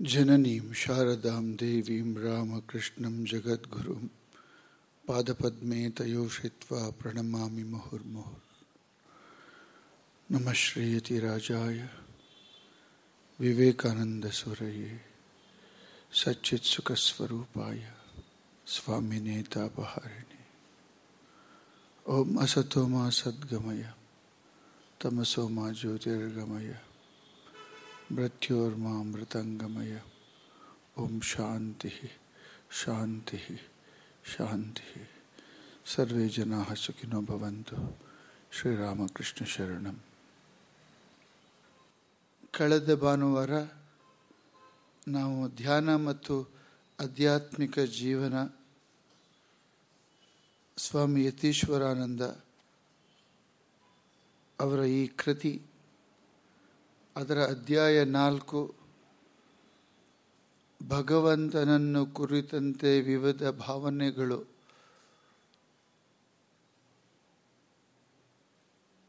जननीं शारदां देवीं रामकृष्णं जगद्गुरुं पादपद्मे तयो श्रित्वा प्रणमामि मुहुर्मुहुः नमः श्रीयतिराजाय, विवेकानन्दसुरये, सच्चित्सुखस्वरूपाय स्वामिने तापहारिणे ॐ असतो मा सद्गमय, तमसो मा ज्योतिर्गमय। ಮೃತ್ಯೋರ್ಮೃತಂಗಮಯ ಓಂ ಶಾಂತಿ ಶಾಂತಿ ಶಾಂತಿ ಸರ್ವೇ ಜನಾ ಸುಖಿನೋ ಭವಂತು ಶ್ರೀರಾಮಕೃಷ್ಣ ಶರಣಂ ಕಳೆದ ಭಾನುವಾರ ನಾವು ಧ್ಯಾನ ಮತ್ತು ಆಧ್ಯಾತ್ಮಿಕ ಜೀವನ ಸ್ವಾಮಿ ಯತೀಶ್ವರಾನಂದ ಅವರ ಈ ಕೃತಿ ಅದರ ಅಧ್ಯಾಯ ನಾಲ್ಕು. ಭಗವಂತನನ್ನು ಕುರಿತಂತೆ ವಿವಿಧ ಭಾವನೆಗಳು.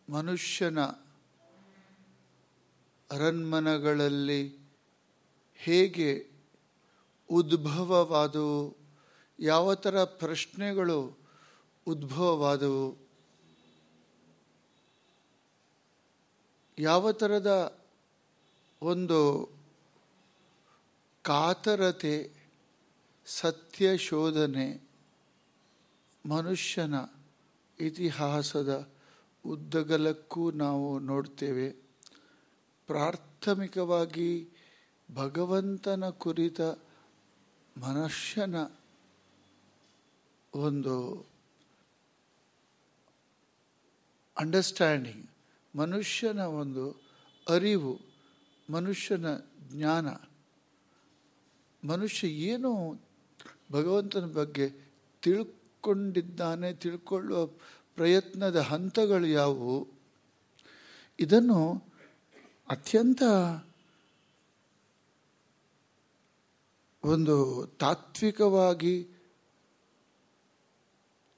ಮನುಷ್ಯನ ಅರಣ್ಮನಗಳಲ್ಲಿ ಹೇಗೆ ಉದ್ಭವವಾದವು, ಯಾವ ಥರ ಪ್ರಶ್ನೆಗಳು ಉದ್ಭವವಾದವು, ಯಾವ ಥರದ ಒಂದು ಕಾತರತೆ, ಸತ್ಯ ಶೋಧನೆ, ಮನುಷ್ಯನ ಇತಿಹಾಸದ ಉದ್ದಗಲಕ್ಕೂ ನಾವು ನೋಡ್ತೇವೆ. ಪ್ರಾಥಮಿಕವಾಗಿ ಭಗವಂತನ ಕುರಿತ ಮನುಷ್ಯನ ಒಂದು ಅಂಡರ್ಸ್ಟ್ಯಾಂಡಿಂಗ್ ಮನುಷ್ಯನ ಒಂದು ಅರಿವು. ಮನುಷ್ಯನ ಜ್ಞಾನ, ಮನುಷ್ಯ ಏನು ಭಗವಂತನ ಬಗ್ಗೆ ತಿಳ್ಕೊಂಡಿದ್ದಾನೆ, ತಿಳ್ಕೊಳ್ಳುವ ಪ್ರಯತ್ನದ ಹಂತಗಳು ಯಾವುವು? ಇದನ್ನು ಅತ್ಯಂತ ಒಂದು ತಾತ್ವಿಕವಾಗಿ,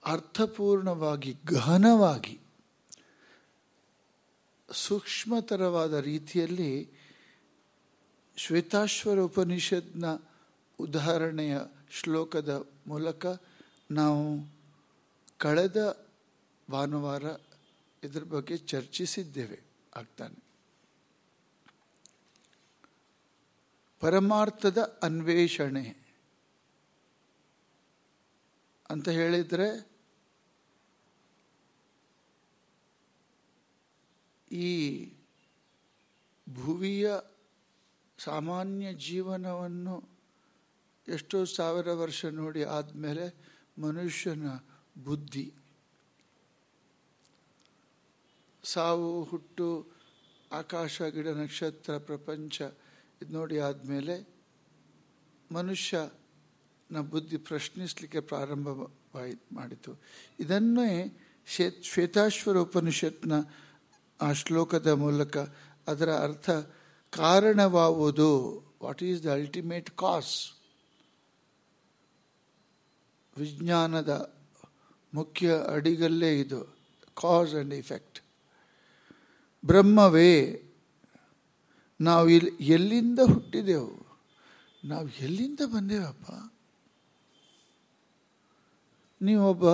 ಅರ್ಥಪೂರ್ಣವಾಗಿ, ಗಹನವಾಗಿ, ಸೂಕ್ಷ್ಮತರವಾದ ರೀತಿಯಲ್ಲಿ ಶ್ವೇತಾಶ್ವರ ಉಪನಿಷತ್ನ ಉದಾಹರಣೆಯ ಶ್ಲೋಕದ ಮೂಲಕ ನಾವು ಕಳೆದ ಭಾನುವಾರ ಇದರ ಬಗ್ಗೆ ಚರ್ಚಿಸಿದ್ದೇವೆ, ಆಗ್ತಾನೆ. ಪರಮಾರ್ಥದ ಅನ್ವೇಷಣೆ ಅಂತ ಹೇಳಿದರೆ, ಈ ಭುವಿಯ ಸಾಮಾನ್ಯ ಜೀವನವನ್ನು ಎಷ್ಟೋ ಸಾವಿರ ವರ್ಷ ನೋಡಿ ಆದಮೇಲೆ ಮನುಷ್ಯನ ಬುದ್ಧಿ. ಸಾವು, ಹುಟ್ಟು, ಆಕಾಶ, ಗಿಡ, ನಕ್ಷತ್ರ, ಪ್ರಪಂಚ ಇದು ನೋಡಿ ಆದಮೇಲೆ ಮನುಷ್ಯನ ಬುದ್ಧಿ ಪ್ರಶ್ನಿಸಲಿಕ್ಕೆ ಪ್ರಾರಂಭ ಮಾಡಿತು. ಇದನ್ನೇ ಶ್ವೇ ಶ್ವೇತಾಶ್ವರ ಉಪನಿಷತ್ನ ಆ ಶ್ಲೋಕದ ಮೂಲಕ ಅದರ ಅರ್ಥ ಕಾರಣವಾವುದು what is the ultimate cause? ವಿಜ್ಞಾನದ ಮುಖ್ಯ ಅಡಿಗಲ್ಲೇ ಇದು, ಕಾಸ್ ಆ್ಯಂಡ್ ಇಫೆಕ್ಟ್. ಬ್ರಹ್ಮವೇ, ನಾವು ಇಲ್ಲಿ ಎಲ್ಲಿಂದ ಹುಟ್ಟಿದೆವು? ನಾವು ಎಲ್ಲಿಂದ ಬಂದೇವಪ್ಪ? ನೀವೊಬ್ಬ,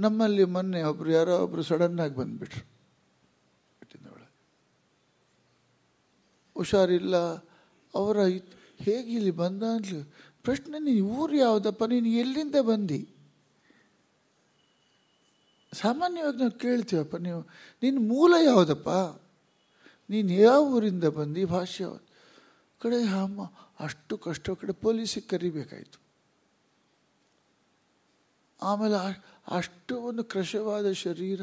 ನಮ್ಮಲ್ಲಿ ಮೊನ್ನೆ ಒಬ್ರು, ಯಾರೋ ಒಬ್ರು ಸಡನ್ನಾಗಿ ಬಂದ್ಬಿಟ್ರು ಒಳಗೆ ಹುಷಾರಿಲ್ಲ. ಅವರ ಹೇಗೆ ಇಲ್ಲಿ ಬಂದ ಅಂದ್ಲು, ಪ್ರಶ್ನೆ, ನೀನು ಊರು ಯಾವುದಪ್ಪ? ನೀನು ಎಲ್ಲಿಂದ ಬಂದಿ? ಸಾಮಾನ್ಯವಾಗಿ ನಾವು ಕೇಳ್ತೀವಪ್ಪ, ನೀವು ನಿನ್ನ ಮೂಲ ಯಾವುದಪ್ಪ? ನೀನು ಯಾವ ಊರಿಂದ ಬಂದು? ಭಾಷೆ ಕಡೆ, ಅಮ್ಮ, ಅಷ್ಟು ಕಷ್ಟ ಕಡೆ ಪೊಲೀಸಿಗೆ ಕರಿಬೇಕಾಯಿತು. ಆಮೇಲೆ ಅಷ್ಟು ಒಂದು ಕೃಶವಾದ ಶರೀರ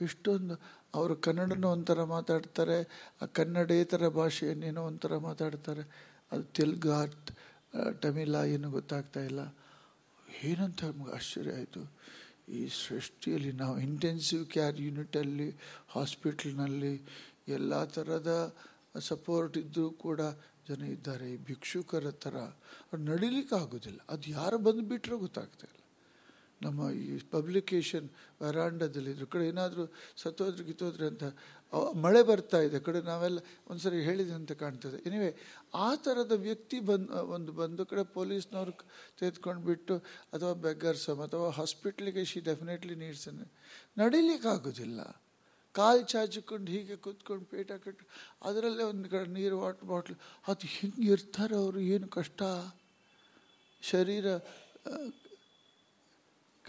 ಇಷ್ಟೊಂದು ಅವರು ಕನ್ನಡನ ಒಂಥರ ಮಾತಾಡ್ತಾರೆ, ಆ ಕನ್ನಡೇತರ ಭಾಷೆಯನ್ನೇನೋ ಒಂಥರ ಮಾತಾಡ್ತಾರೆ. ಅದು ತೆಲುಗು ತಮಿಳ ಏನು ಗೊತ್ತಾಗ್ತಾ ಇಲ್ಲ. ಏನಂತ ನಮ್ಗೆ ಆಶ್ಚರ್ಯ ಆಯಿತು. ಈ ಸೃಷ್ಟಿಯಲ್ಲಿ ನಾವು ಇಂಟೆನ್ಸಿವ್ ಕೇರ್ ಯೂನಿಟಲ್ಲಿ ಹಾಸ್ಪಿಟ್ಲ್ನಲ್ಲಿ ಎಲ್ಲ ಥರದ ಸಪೋರ್ಟ್ ಇದ್ದರೂ ಕೂಡ ಜನ ಇದ್ದಾರೆ. ಭಿಕ್ಷುಕರ ಥರ. ನಡಿಲಿಕ್ಕೆ ಆಗೋದಿಲ್ಲ. ಅದು ಯಾರು ಬಂದುಬಿಟ್ರೆ ಗೊತ್ತಾಗ್ತಾ ಇಲ್ಲ. ನಮ್ಮ ಈ ಪಬ್ಲಿಕೇಶನ್ ವರಾಂಡದಲ್ಲಿ ಇದ್ರ ಕಡೆ ಏನಾದರೂ ಸತ್ತೋದ್ರೆ, ಗಿತ್ತೋದ್ರೆ ಅಂತ ಮಳೆ ಬರ್ತಾ ಇದೆ. ಕಡೆ ನಾವೆಲ್ಲ ಒಂದ್ಸರಿ ಅಂತ ಕಾಣ್ತದೆ. ಎನಿವೆ ಆ ಥರದ ವ್ಯಕ್ತಿ ಬಂದು ಒಂದು ಬಂದು ಕಡೆ ಪೊಲೀಸ್ನವ್ರು ತೆಗೆದುಕೊಂಡು ಬಿಟ್ಟು, ಅಥವಾ ಬೆಗ್ಗರ್ಸಮ್ ಅಥವಾ ಹಾಸ್ಪಿಟ್ಲಿಗೆ ಶಿ ಡೆಫಿನೆಟ್ಲಿ ನೀಡ್ಸ್ ನಡಿಲಿಕ್ಕಾಗೋದಿಲ್ಲ. ಕಾಲು ಚಾಚಿಕೊಂಡು ಹೀಗೆ ಕೂತ್ಕೊಂಡು ಪೇಟ ಕಟ್ಟು, ಅದರಲ್ಲೇ ಒಂದು ಕಡೆ ನೀರು ವಾಟರ್ ಬಾಟ್ಲ್, ಅದು ಹಿಂಗೆ ಇರ್ತಾರೆ ಅವರು? ಏನು ಕಷ್ಟ? ಶರೀರ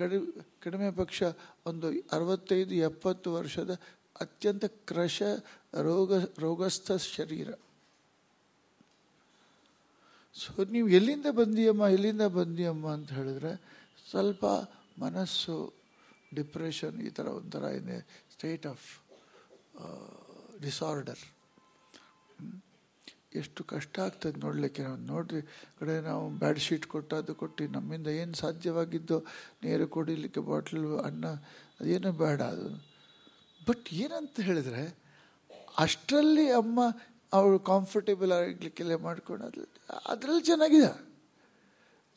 ಕಡಿ, ಕಡಿಮೆ ಪಕ್ಷ ಒಂದು ಅರವತ್ತೈದು, ಎಪ್ಪತ್ತು ವರ್ಷದ ಅತ್ಯಂತ ಕ್ರಶ ರೋಗ, ರೋಗಸ್ಥ ಶರೀರ. ಸೊ ನೀವು ಎಲ್ಲಿಂದ ಬಂದಿಯಮ್ಮ ಎಲ್ಲಿಂದ ಬಂದಿಯಮ್ಮ ಅಂತ ಹೇಳಿದ್ರೆ ಸ್ವಲ್ಪ ಮನಸ್ಸು ಡಿಪ್ರೆಷನ್ ಈ ಥರ ಒಂಥರ ಇದೆ ಸ್ಟೇಟ್ ಆಫ್ ಡಿಸಾರ್ಡರ್ ಎಷ್ಟು ಕಷ್ಟ ಆಗ್ತದೆ ನೋಡಲಿಕ್ಕೆ. ನಾವು ನೋಡ್ರಿ ಕಡೆ ನಾವು ಬ್ಯಾಡ್ ಶೀಟ್ ಕೊಟ್ಟು ಅದು ಕೊಟ್ಟು ನಮ್ಮಿಂದ ಏನು ಸಾಧ್ಯವಾಗಿದ್ದೋ ನೀರು ಕುಡಿಲಿಕ್ಕೆ ಬಾಟ್ಲು ಅನ್ನ, ಅದೇನು ಬೇಡ ಅದು. ಬಟ್ ಏನಂತ ಹೇಳಿದ್ರೆ, ಅಷ್ಟರಲ್ಲಿ ಅಮ್ಮ ಅವಳು ಕಂಫರ್ಟೇಬಲ್ ಆಗಲಿಕ್ಕೆಲ್ಲ ಮಾಡ್ಕೊಂಡು ಅದ್ರಲ್ಲಿ, ಅದರಲ್ಲಿ ಚೆನ್ನಾಗಿದೆ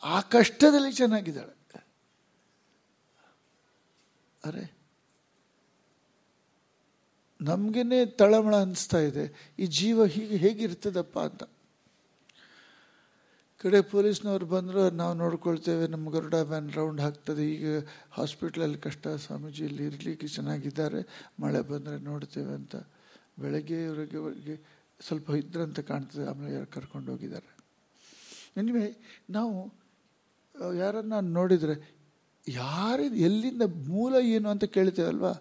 ಆ ಕಷ್ಟದಲ್ಲಿ ಚೆನ್ನಾಗಿದ್ದಾಳೆ. ಅರೆ ನಮಗೇನೆ ತಳಮಳ ಅನಿಸ್ತಾ ಇದೆ. ಈ ಜೀವ ಹೀಗೆ ಹೇಗಿರ್ತದಪ್ಪ ಅಂತ. ಕಡೆ ಪೊಲೀಸ್ನವ್ರು ಬಂದರು, ನಾವು ನೋಡ್ಕೊಳ್ತೇವೆ, ನಮ್ಮ ಗರುಡ ವ್ಯಾನ್ ರೌಂಡ್ ಹಾಕ್ತದೆ. ಈಗ ಹಾಸ್ಪಿಟ್ಲಲ್ಲಿ ಕಷ್ಟ, ಸ್ವಾಮೀಜಿ ಇಲ್ಲಿ ಇರಲಿಕ್ಕೆ ಚೆನ್ನಾಗಿದ್ದಾರೆ, ಮಳೆ ಬಂದರೆ ನೋಡ್ತೇವೆ ಅಂತ. ಬೆಳಗ್ಗೆ ಸ್ವಲ್ಪ ಇದ್ರಂತ ಕಾಣ್ತದೆ, ಆಮೇಲೆ ಯಾರು ಕರ್ಕೊಂಡು ಹೋಗಿದ್ದಾರೆ. ಎನಿವೆ ನಾವು ಯಾರನ್ನ ನೋಡಿದರೆ, ಯಾರಿದ, ಎಲ್ಲಿಂದ ಮೂಲ ಏನು ಅಂತ ಕೇಳ್ತೇವಲ್ವಾ?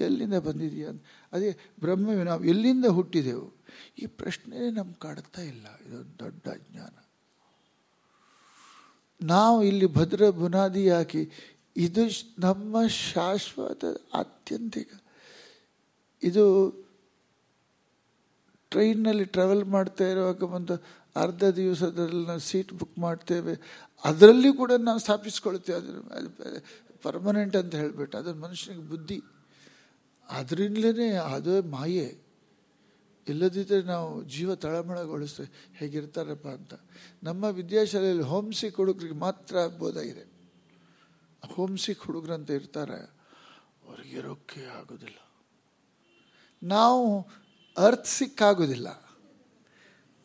ಎಲ್ಲಿಂದ ಬಂದಿದೆಯಾ ಅಂತ. ಅದೇ ಬ್ರಹ್ಮವೇ ನಾವು ಎಲ್ಲಿಂದ ಹುಟ್ಟಿದೆವು? ಈ ಪ್ರಶ್ನೆ ನಮ್ಗೆ ಕಾಡ್ತಾ ಇಲ್ಲ. ಇದೊಂದು ದೊಡ್ಡ ಅಜ್ಞಾನ. ನಾವು ಇಲ್ಲಿ ಭದ್ರ ಬುನಾದಿ ಹಾಕಿ ಇದು ನಮ್ಮ ಶಾಶ್ವತ ಆತ್ಯಂತಿಕ. ಇದು ಟ್ರೈನಲ್ಲಿ ಟ್ರಾವೆಲ್ ಮಾಡ್ತಾ ಇರುವಾಗ ಒಂದು ಅರ್ಧ ದಿವಸದಲ್ಲಿ ನಾವು ಸೀಟ್ ಬುಕ್ ಮಾಡ್ತೇವೆ. ಅದರಲ್ಲಿ ಕೂಡ ನಾವು ಸ್ಥಾಪಿಸ್ಕೊಳ್ತೇವೆ. ಅದ್ರ ಪರ್ಮನೆಂಟ್ ಅಂತ ಹೇಳಿಬಿಟ್ಟು ಅದನ್ನು ಮನುಷ್ಯನಿಗೆ ಬುದ್ಧಿ. ಅದರಿಂದಲೇ ಅದೇ ಮಾಯೆ. ಇಲ್ಲದಿದ್ದರೆ ನಾವು ಜೀವ ತಳಮಳಗೊಳಿಸ್ತೇವೆ ಹೇಗಿರ್ತಾರಪ್ಪ ಅಂತ. ನಮ್ಮ ವಿದ್ಯಾಶಾಲೆಯಲ್ಲಿ ಹೋಮ್ಸಿಕ್ ಹುಡುಗರಿಗೆ ಮಾತ್ರ ಇದೆ. ಹೋಮ್ಸಿಕ್ ಹುಡುಗರಂತ ಇರ್ತಾರೆ. ಅವ್ರಿಗೆ ಇರೋಕ್ಕೆ ಆಗೋದಿಲ್ಲ. ನಾವು ಅರ್ಥ ಸಿಕ್ಕಾಗೋದಿಲ್ಲ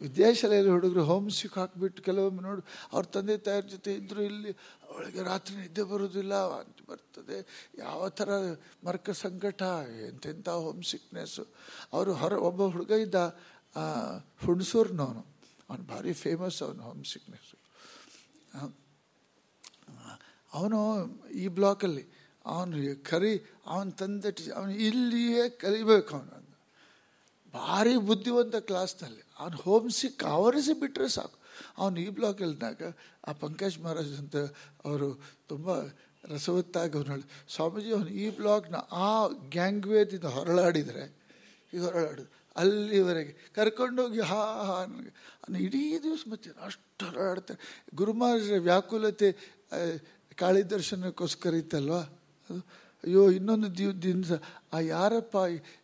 ವಿದ್ಯಾಶಾಲೆಯಲ್ಲಿ ಹುಡುಗರು ಹೋಮ್ ಸಿಕ್ ಹಾಕ್ಬಿಟ್ಟು ಕೆಲವೊಮ್ಮೆ ನೋಡು, ಅವ್ರ ತಂದೆ ತಾಯಿಯವ್ರ ಜೊತೆ ಇದ್ದರು ಇಲ್ಲಿ ಅವಳಿಗೆ ರಾತ್ರಿ ನಿದ್ದೆ ಬರೋದಿಲ್ಲ ಅಂತ ಬರ್ತದೆ. ಯಾವ ಥರ ಮರ್ಕ ಸಂಕಟ, ಎಂತೆಂಥ ಹೋಮ್ ಸಿಕ್ನೆಸ್ಸು ಅವರು ಹೊರ, ಒಬ್ಬ ಹುಡುಗ ಇದ್ದ ಹುಣಸೂರ್ನವನು. ಅವನು ಭಾರಿ ಫೇಮಸ್ ಅವನು ಹೋಮ್ ಸಿಕ್ನೆಸ್ಸು ಅವನು ಈ ಬ್ಲಾಕಲ್ಲಿ ಅವನು ಕರಿ, ಅವನ ತಂದೆ ಅವನು ಇಲ್ಲಿಯೇ ಕಲಿಬೇಕು ಅವನು ಭಾರಿ ಬುದ್ಧಿವಂತ ಕ್ಲಾಸ್ನಲ್ಲಿ ಅವನು ಹೋಮ್ ಸಿಕ್ ಆವರಿಸಿ ಬಿಟ್ಟರೆ ಸಾಕು. ಅವನು ಈ ಬ್ಲಾಕ್ ಹೇಳಿದಾಗ ಆ ಪಂಕಜ್ ಮಹಾರಾಜ್ ಅಂತ ಅವರು ತುಂಬ ರಸವತ್ತಾಗಿ ಅವನು ಹೇಳಿ ಸ್ವಾಮೀಜಿ, ಅವನು ಈ ಬ್ಲಾಕ್ನ ಆ ಗ್ಯಾಂಗ್ವೇದಿಂದ ಹೊರಳಾಡಿದರೆ, ಈಗ ಹೊರಳಾಡು. ಅಲ್ಲಿವರೆಗೆ ಕರ್ಕೊಂಡೋಗಿ ಹಾ ಹಾ ನನಗೆ ಇಡೀ ದಿವಸ ಮತ್ತೆ ಅಷ್ಟು ಹೊರಳಾಡ್ತಾರೆ ಗುರುಮಹಾರಾಜರ ವ್ಯಾಕುಲತೆ ಕಾಳಿ ದರ್ಶನಕ್ಕೋಸ್ಕರ ಇತ್ತಲ್ವಾ? ಅದು, ಅಯ್ಯೋ, ಇನ್ನೊಂದು ದಿವ್ ದಿವಸ ಆ ಯಾರಪ್ಪ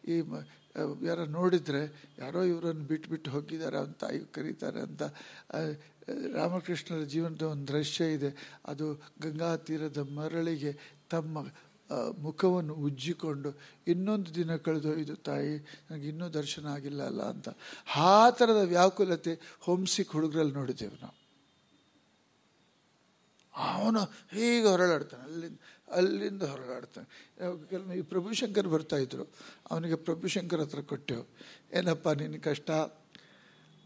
ಈ- ಯಾರ ನೋಡಿದರೆ ಯಾರೋ ಇವರನ್ನು ಬಿಟ್ಟು ಬಿಟ್ಟು ಹೋಗಿದ್ದಾರೆ ಅಂತ ಕರೀತಾರೆ ಅಂತ ರಾಮಕೃಷ್ಣರ ಜೀವನದ ಒಂದು ದೃಶ್ಯ ಇದೆ. ಅದು ಗಂಗಾ ತೀರದ ಮರಳಿಗೆ ತಮ್ಮ ಮುಖವನ್ನು ಉಜ್ಜಿಕೊಂಡು ಇನ್ನೊಂದು ದಿನ ಕಳೆದೋಯ್ದು ತಾಯಿ, ನನಗೆ ಇನ್ನೂ ದರ್ಶನ ಆಗಿಲ್ಲ ಅಲ್ಲ ಅಂತ. ಆ ಥರದ ವ್ಯಾಕುಲತೆ ಹೋಮ್ಸಿಕ್ ಹುಡುಗರಲ್ಲಿ ನೋಡಿದ್ದೇವೆ ನಾವು. ಅವನು ಹೀಗೆ ಹೊರಳಾಡ್ತಾನೆ. ಅಲ್ಲಿಂದ ಅಲ್ಲಿಂದ ಹೊರಗಾಡ್ತಾನೆ. ಈ ಪ್ರಭುಶಂಕರ್ ಬರ್ತಾಯಿದ್ರು ಅವನಿಗೆ ಪ್ರಭುಶಂಕರ್ ಹತ್ರ ಕೊಟ್ಟೆವು. ಏನಪ್ಪ ನಿನ್ನ ಕಷ್ಟ?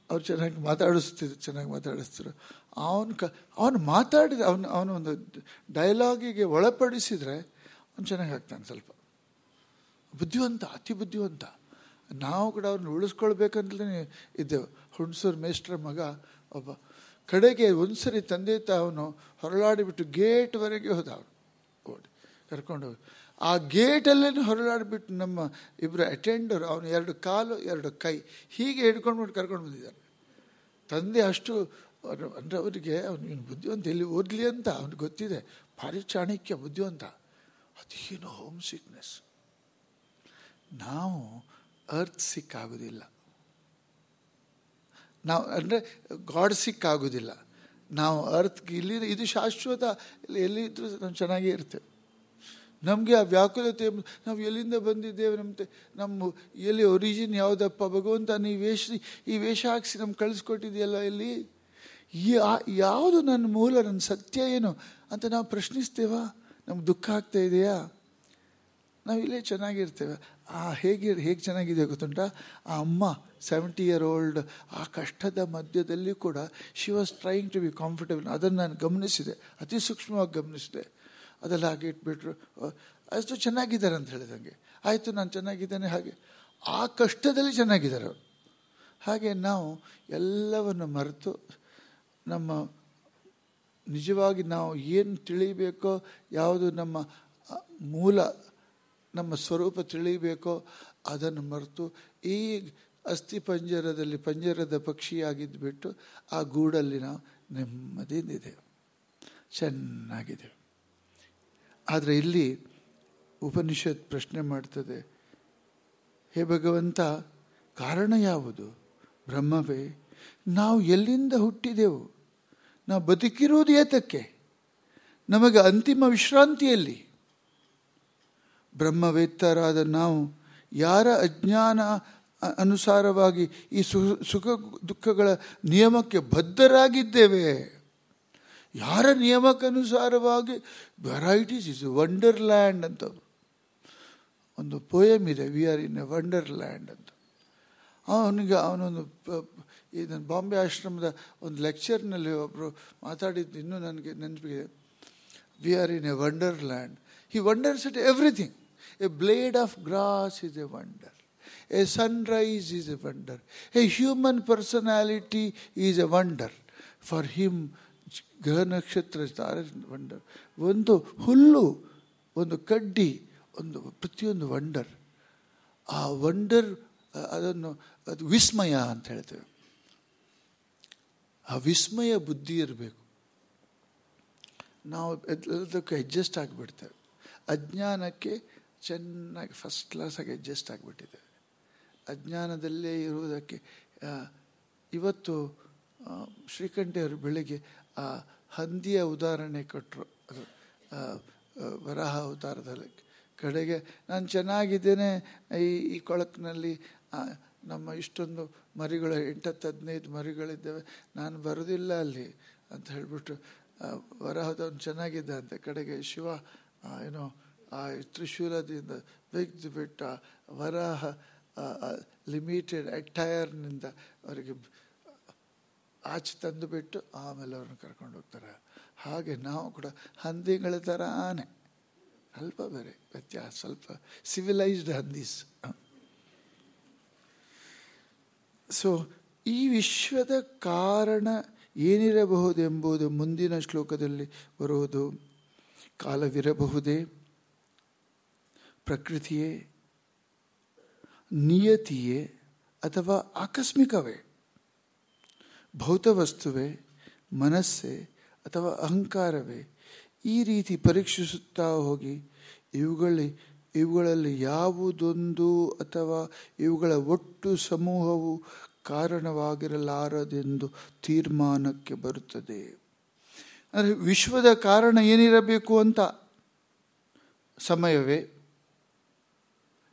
ಅವ್ರು ಚೆನ್ನಾಗಿ ಮಾತಾಡಿಸ್ತಿದ್ರು ಚೆನ್ನಾಗಿ ಮಾತಾಡಿಸ್ತಿದ್ರು. ಅವನು ಕ, ಅವನು ಮಾತಾಡಿದ, ಅವನು ಅವನು ಒಂದು ಡೈಲಾಗಿಗೆ ಒಳಪಡಿಸಿದರೆ ಅವ್ನು ಚೆನ್ನಾಗಿ ಆಗ್ತಾನೆ ಸ್ವಲ್ಪ. ಬುದ್ಧಿವಂತ, ಅತಿ ಬುದ್ಧಿವಂತ. ನಾವು ಕೂಡ ಅವ್ರನ್ನ ಉಳಿಸ್ಕೊಳ್ಬೇಕಂತಲೇ ಇದ್ದೇವೆ. ಹುಣಸೂರು ಮೇಷ್ಟ್ರ ಮಗ ಒಬ್ಬ. ಕಡೆಗೆ ಒಂದ್ಸರಿ ತಂದೆ ತಾವನು ಹೊರಳಾಡಿಬಿಟ್ಟು ಗೇಟ್ವರೆಗೆ ಹೋದ ಅವನು ಕರ್ಕೊಂಡು ಹೋಗಿ ಆ ಗೇಟಲ್ಲೇ ಹೊರಳಾಡಿಬಿಟ್ಟು ನಮ್ಮ ಇಬ್ಬರು ಅಟೆಂಡರ್ ಅವನು ಎರಡು ಕಾಲು, ಎರಡು ಕೈ ಹೀಗೆ ಹಿಡ್ಕೊಂಡ್ಬಿಟ್ಟು ಕರ್ಕೊಂಡು ಬಂದಿದ್ದಾರೆ. ತಂದೆ ಅಷ್ಟು ಅಂದರೆ ಅವರಿಗೆ ಅವನು ಬುದ್ಧಿವಂತ ಎಲ್ಲಿ ಓದಲಿ ಅಂತ ಅವ್ನಿಗೆ ಗೊತ್ತಿದೆ. ಭಾರಿ ಚಾಣಕ್ಯ ಬುದ್ಧಿವಂತ. ಅದೇನು ಹೋಮ್ ಸಿಕ್ನೆಸ್ ನಾವು ಅರ್ತ್ ಸಿಕ್ ಆಗೋದಿಲ್ಲ. ನಾವು ಅಂದರೆ ಗಾಡ್ ಸಿಕ್ ಆಗೋದಿಲ್ಲ. ನಾವು ಅರ್ಥಕ್ಕೆ ಇಲ್ಲಿ ಇದು ಶಾಶ್ವತ, ಇಲ್ಲಿ ಎಲ್ಲಿ ಇದ್ರೂ ನಾವು ಚೆನ್ನಾಗೇ ಇರ್ತೇವೆ. ನಮಗೆ ಆ ವ್ಯಾಕುಲತೆ, ನಾವು ಎಲ್ಲಿಂದ ಬಂದಿದ್ದೇವೆ ನಮ್ಮ ನಮ್ಮ ಎಲ್ಲಿ ಒರಿಜಿನ್ ಯಾವುದಪ್ಪ? ಭಗವಂತ ನೀ ವೇಷ, ಈ ವೇಷ ಹಾಕಿಸಿ ನಮ್ಗೆ ಕಳಿಸ್ಕೊಟ್ಟಿದೆಯಲ್ಲ ಎಲ್ಲಿ? ಯಾ- ಯಾವುದು ನನ್ನ ಮೂಲ, ನನ್ನ ಸತ್ಯ ಏನು ಅಂತ ನಾವು ಪ್ರಶ್ನಿಸ್ತೇವಾ? ನಮ್ಗೆ ದುಃಖ ಆಗ್ತಾ ಇದೆಯಾ? ನಾವು ಇಲ್ಲೇ ಚೆನ್ನಾಗಿರ್ತೇವೆ. ಆ ಹೇಗೆ ಹೇಗೆ ಚೆನ್ನಾಗಿದೆ ಗೊತ್ತುಂಟ? ಆ ಅಮ್ಮ ಸೆವೆಂಟಿ ಇಯರ್ ಓಲ್ಡ್ ಆ ಕಷ್ಟದ ಮಧ್ಯದಲ್ಲಿ ಕೂಡ she was trying to be comfortable ಅದನ್ನು ನಾನು ಗಮನಿಸಿದೆ. ಅತಿ ಸೂಕ್ಷ್ಮವಾಗಿ ಗಮನಿಸಿದೆ. ಅದೆಲ್ಲ ಹಾಗೆ ಇಟ್ಬಿಟ್ರು. ಅಷ್ಟು ಚೆನ್ನಾಗಿದ್ದಾರೆ ಅಂತ ಹೇಳಿದಂಗೆ ಆಯಿತು, ನಾನು ಚೆನ್ನಾಗಿದ್ದೇನೆ ಹಾಗೆ. ಆ ಕಷ್ಟದಲ್ಲಿ ಚೆನ್ನಾಗಿದ್ದಾರೆ ಹಾಗೆ ನಾವು ಎಲ್ಲವನ್ನು ಮರೆತು ನಮ್ಮ ನಿಜವಾಗಿ ನಾವು ಏನು ತಿಳಿಬೇಕೋ, ಯಾವುದು ನಮ್ಮ ಮೂಲ ನಮ್ಮ ಸ್ವರೂಪ ತಿಳಿಬೇಕೋ ಅದನ್ನು ಮರೆತು ಈ ಅಸ್ಥಿ ಪಂಜರದಲ್ಲಿ ಪಂಜರದ ಪಕ್ಷಿಯಾಗಿದ್ದುಬಿಟ್ಟು ಆ ಗೂಡಲ್ಲಿ ನಾವು ನೆಮ್ಮದಿಯಿಂದಿದ್ದೇವೆ ಚೆನ್ನಾಗಿದೆ ಆದರೆ ಇಲ್ಲಿ ಉಪನಿಷತ್ ಪ್ರಶ್ನೆ ಮಾಡ್ತದೆ, ಹೇ ಭಗವಂತ, ಕಾರಣ ಯಾವುದು? ಬ್ರಹ್ಮವೇ, ನಾವು ಎಲ್ಲಿಂದ ಹುಟ್ಟಿದೆವು? ನಾವು ಬದುಕಿರುವುದು ಏತಕ್ಕೆ? ನಮಗೆ ಅಂತಿಮ ವಿಶ್ರಾಂತಿಯಲ್ಲಿ ಬ್ರಹ್ಮವೇತ್ತರಾದ ನಾವು ಯಾರ ಅಜ್ಞಾನ ಅನುಸಾರವಾಗಿ ಈ ಸು ಸುಖ ದುಃಖಗಳ ನಿಯಮಕ್ಕೆ ಬದ್ಧರಾಗಿದ್ದೇವೆ? ಯಾರ ನಿಯಮಕ್ಕನುಸಾರವಾಗಿ ವೆರೈಟೀಸ್ ಇಸ್ ವಂಡರ್ಲ್ಯಾಂಡ್ ಅಂತ. ಒಂದು ಪೋಯಮ್ ಇದೆ we are in a wonderland ಅಂತ. ಅವನಿಗೆ ಅವನೊಂದು ಇದನ್ನು ನನ್ನ ಬಾಂಬೆ ಆಶ್ರಮದ ಒಂದು ಲೆಕ್ಚರ್ನಲ್ಲಿ ಒಬ್ಬರು ಮಾತಾಡಿದ್ದು ಇನ್ನೂ ನನಗೆ ನೆನಪಿದೆ. We are in a wonderland he wonders it everything a blade of grass is a wonder a sunrise is a wonder a human personality is a wonder for him ಗ್ರಹ ನಕ್ಷತ್ರ ತಾರೆ ವಂಡರ್ ಒಂದು ಹುಲ್ಲು, ಒಂದು ಕಡ್ಡಿ, ಒಂದು ಪ್ರತಿಯೊಂದು ವಂಡರ್ ಆ ವಂಡರ್ ಅದನ್ನು, ಅದು ವಿಸ್ಮಯ ಅಂತ ಹೇಳ್ತೇವೆ. ಆ ವಿಸ್ಮಯ ಬುದ್ಧಿ ಇರಬೇಕು. ನಾವು ಎಲ್ಲದಕ್ಕೆ ಅಡ್ಜಸ್ಟ್ ಆಗಿಬಿಡ್ತೇವೆ. ಅಜ್ಞಾನಕ್ಕೆ ಚೆನ್ನಾಗಿ ಫಸ್ಟ್ ಕ್ಲಾಸಾಗಿ ಅಡ್ಜಸ್ಟ್ ಆಗಿಬಿಟ್ಟಿದ್ದೇವೆ ಅಜ್ಞಾನದಲ್ಲೇ ಇರುವುದಕ್ಕೆ ಇವತ್ತು ಶ್ರೀಕಂಠೆಯವರು ಬೆಳಿಗ್ಗೆ, ಆ, ಹಂದಿಯ ಉದಾಹರಣೆ ಕೊಟ್ಟರು ಅದು ವರಹ ಅವತಾರದಲ್ಲಿ. ಕಡೆಗೆ, ನಾನು ಚೆನ್ನಾಗಿದ್ದೇನೆ, ಈ ಈ ಕೊಳಕಿನಲ್ಲಿ ನಮ್ಮ ಇಷ್ಟೊಂದು ಮರಿಗಳು, ಎಂಟತ್ತು ಹದಿನೈದು ಮರಿಗಳಿದ್ದಾವೆ, ನಾನು ಬರೋದಿಲ್ಲ ಅಲ್ಲಿ, ಅಂತ ಹೇಳಿಬಿಟ್ಟು ವರಹದವನು ಚೆನ್ನಾಗಿದ್ದ ಅಂತ. ಕಡೆಗೆ ಶಿವ ಏನೋ ಆ ತ್ರಿಶೂಲದಿಂದ ಬೆಗ್ದು ಬಿಟ್ಟ ವರಾಹ ಲಿಮಿಟೆಡ್ ಅಟ್ಟಯರ್ನಿಂದ ಅವರಿಗೆ ಆಚೆ ತಂದು ಬಿಟ್ಟು ಆಮೇಲೆ ಅವ್ರನ್ನ ಕರ್ಕೊಂಡು ಹೋಗ್ತಾರೆ. ಹಾಗೆ ನಾವು ಕೂಡ ಹಂದಿಗಳ ಥರಾನೇ ಸ್ವಲ್ಪ ಬೇರೆ ವ್ಯತ್ಯಾಸ, ಸ್ವಲ್ಪ ಸಿವಿಲೈಸ್ಡ್ ಹಂದೀಸ್. ಸೊ ಈ ವಿಶ್ವದ ಕಾರಣ ಏನಿರಬಹುದೆಂಬುದು ಮುಂದಿನ ಶ್ಲೋಕದಲ್ಲಿ ಬರುವುದು ಕಾಲವಿರಬಹುದೇ? ಪ್ರಕೃತಿಯೇ, ನಿಯತಿಯೇ ಅಥವಾ ಆಕಸ್ಮಿಕವೇ? ಭೌತವಸ್ತುವೇ, ಮನಸ್ಸೇ ಅಥವಾ ಅಹಂಕಾರವೇ? ಈ ರೀತಿ ಪರೀಕ್ಷಿಸುತ್ತಾ ಹೋಗಿ ಇವುಗಳಲ್ಲಿ ಇವುಗಳಲ್ಲಿ ಯಾವುದೊಂದು ಅಥವಾ ಇವುಗಳ ಒಟ್ಟು ಸಮೂಹವು ಕಾರಣವಾಗಿರಲಾರದೆಂದು ತೀರ್ಮಾನಕ್ಕೆ ಬರುತ್ತದೆ. ಅಂದರೆ ವಿಶ್ವದ ಕಾರಣ ಏನಿರಬೇಕು ಅಂತ? ಸಮಯವೇ.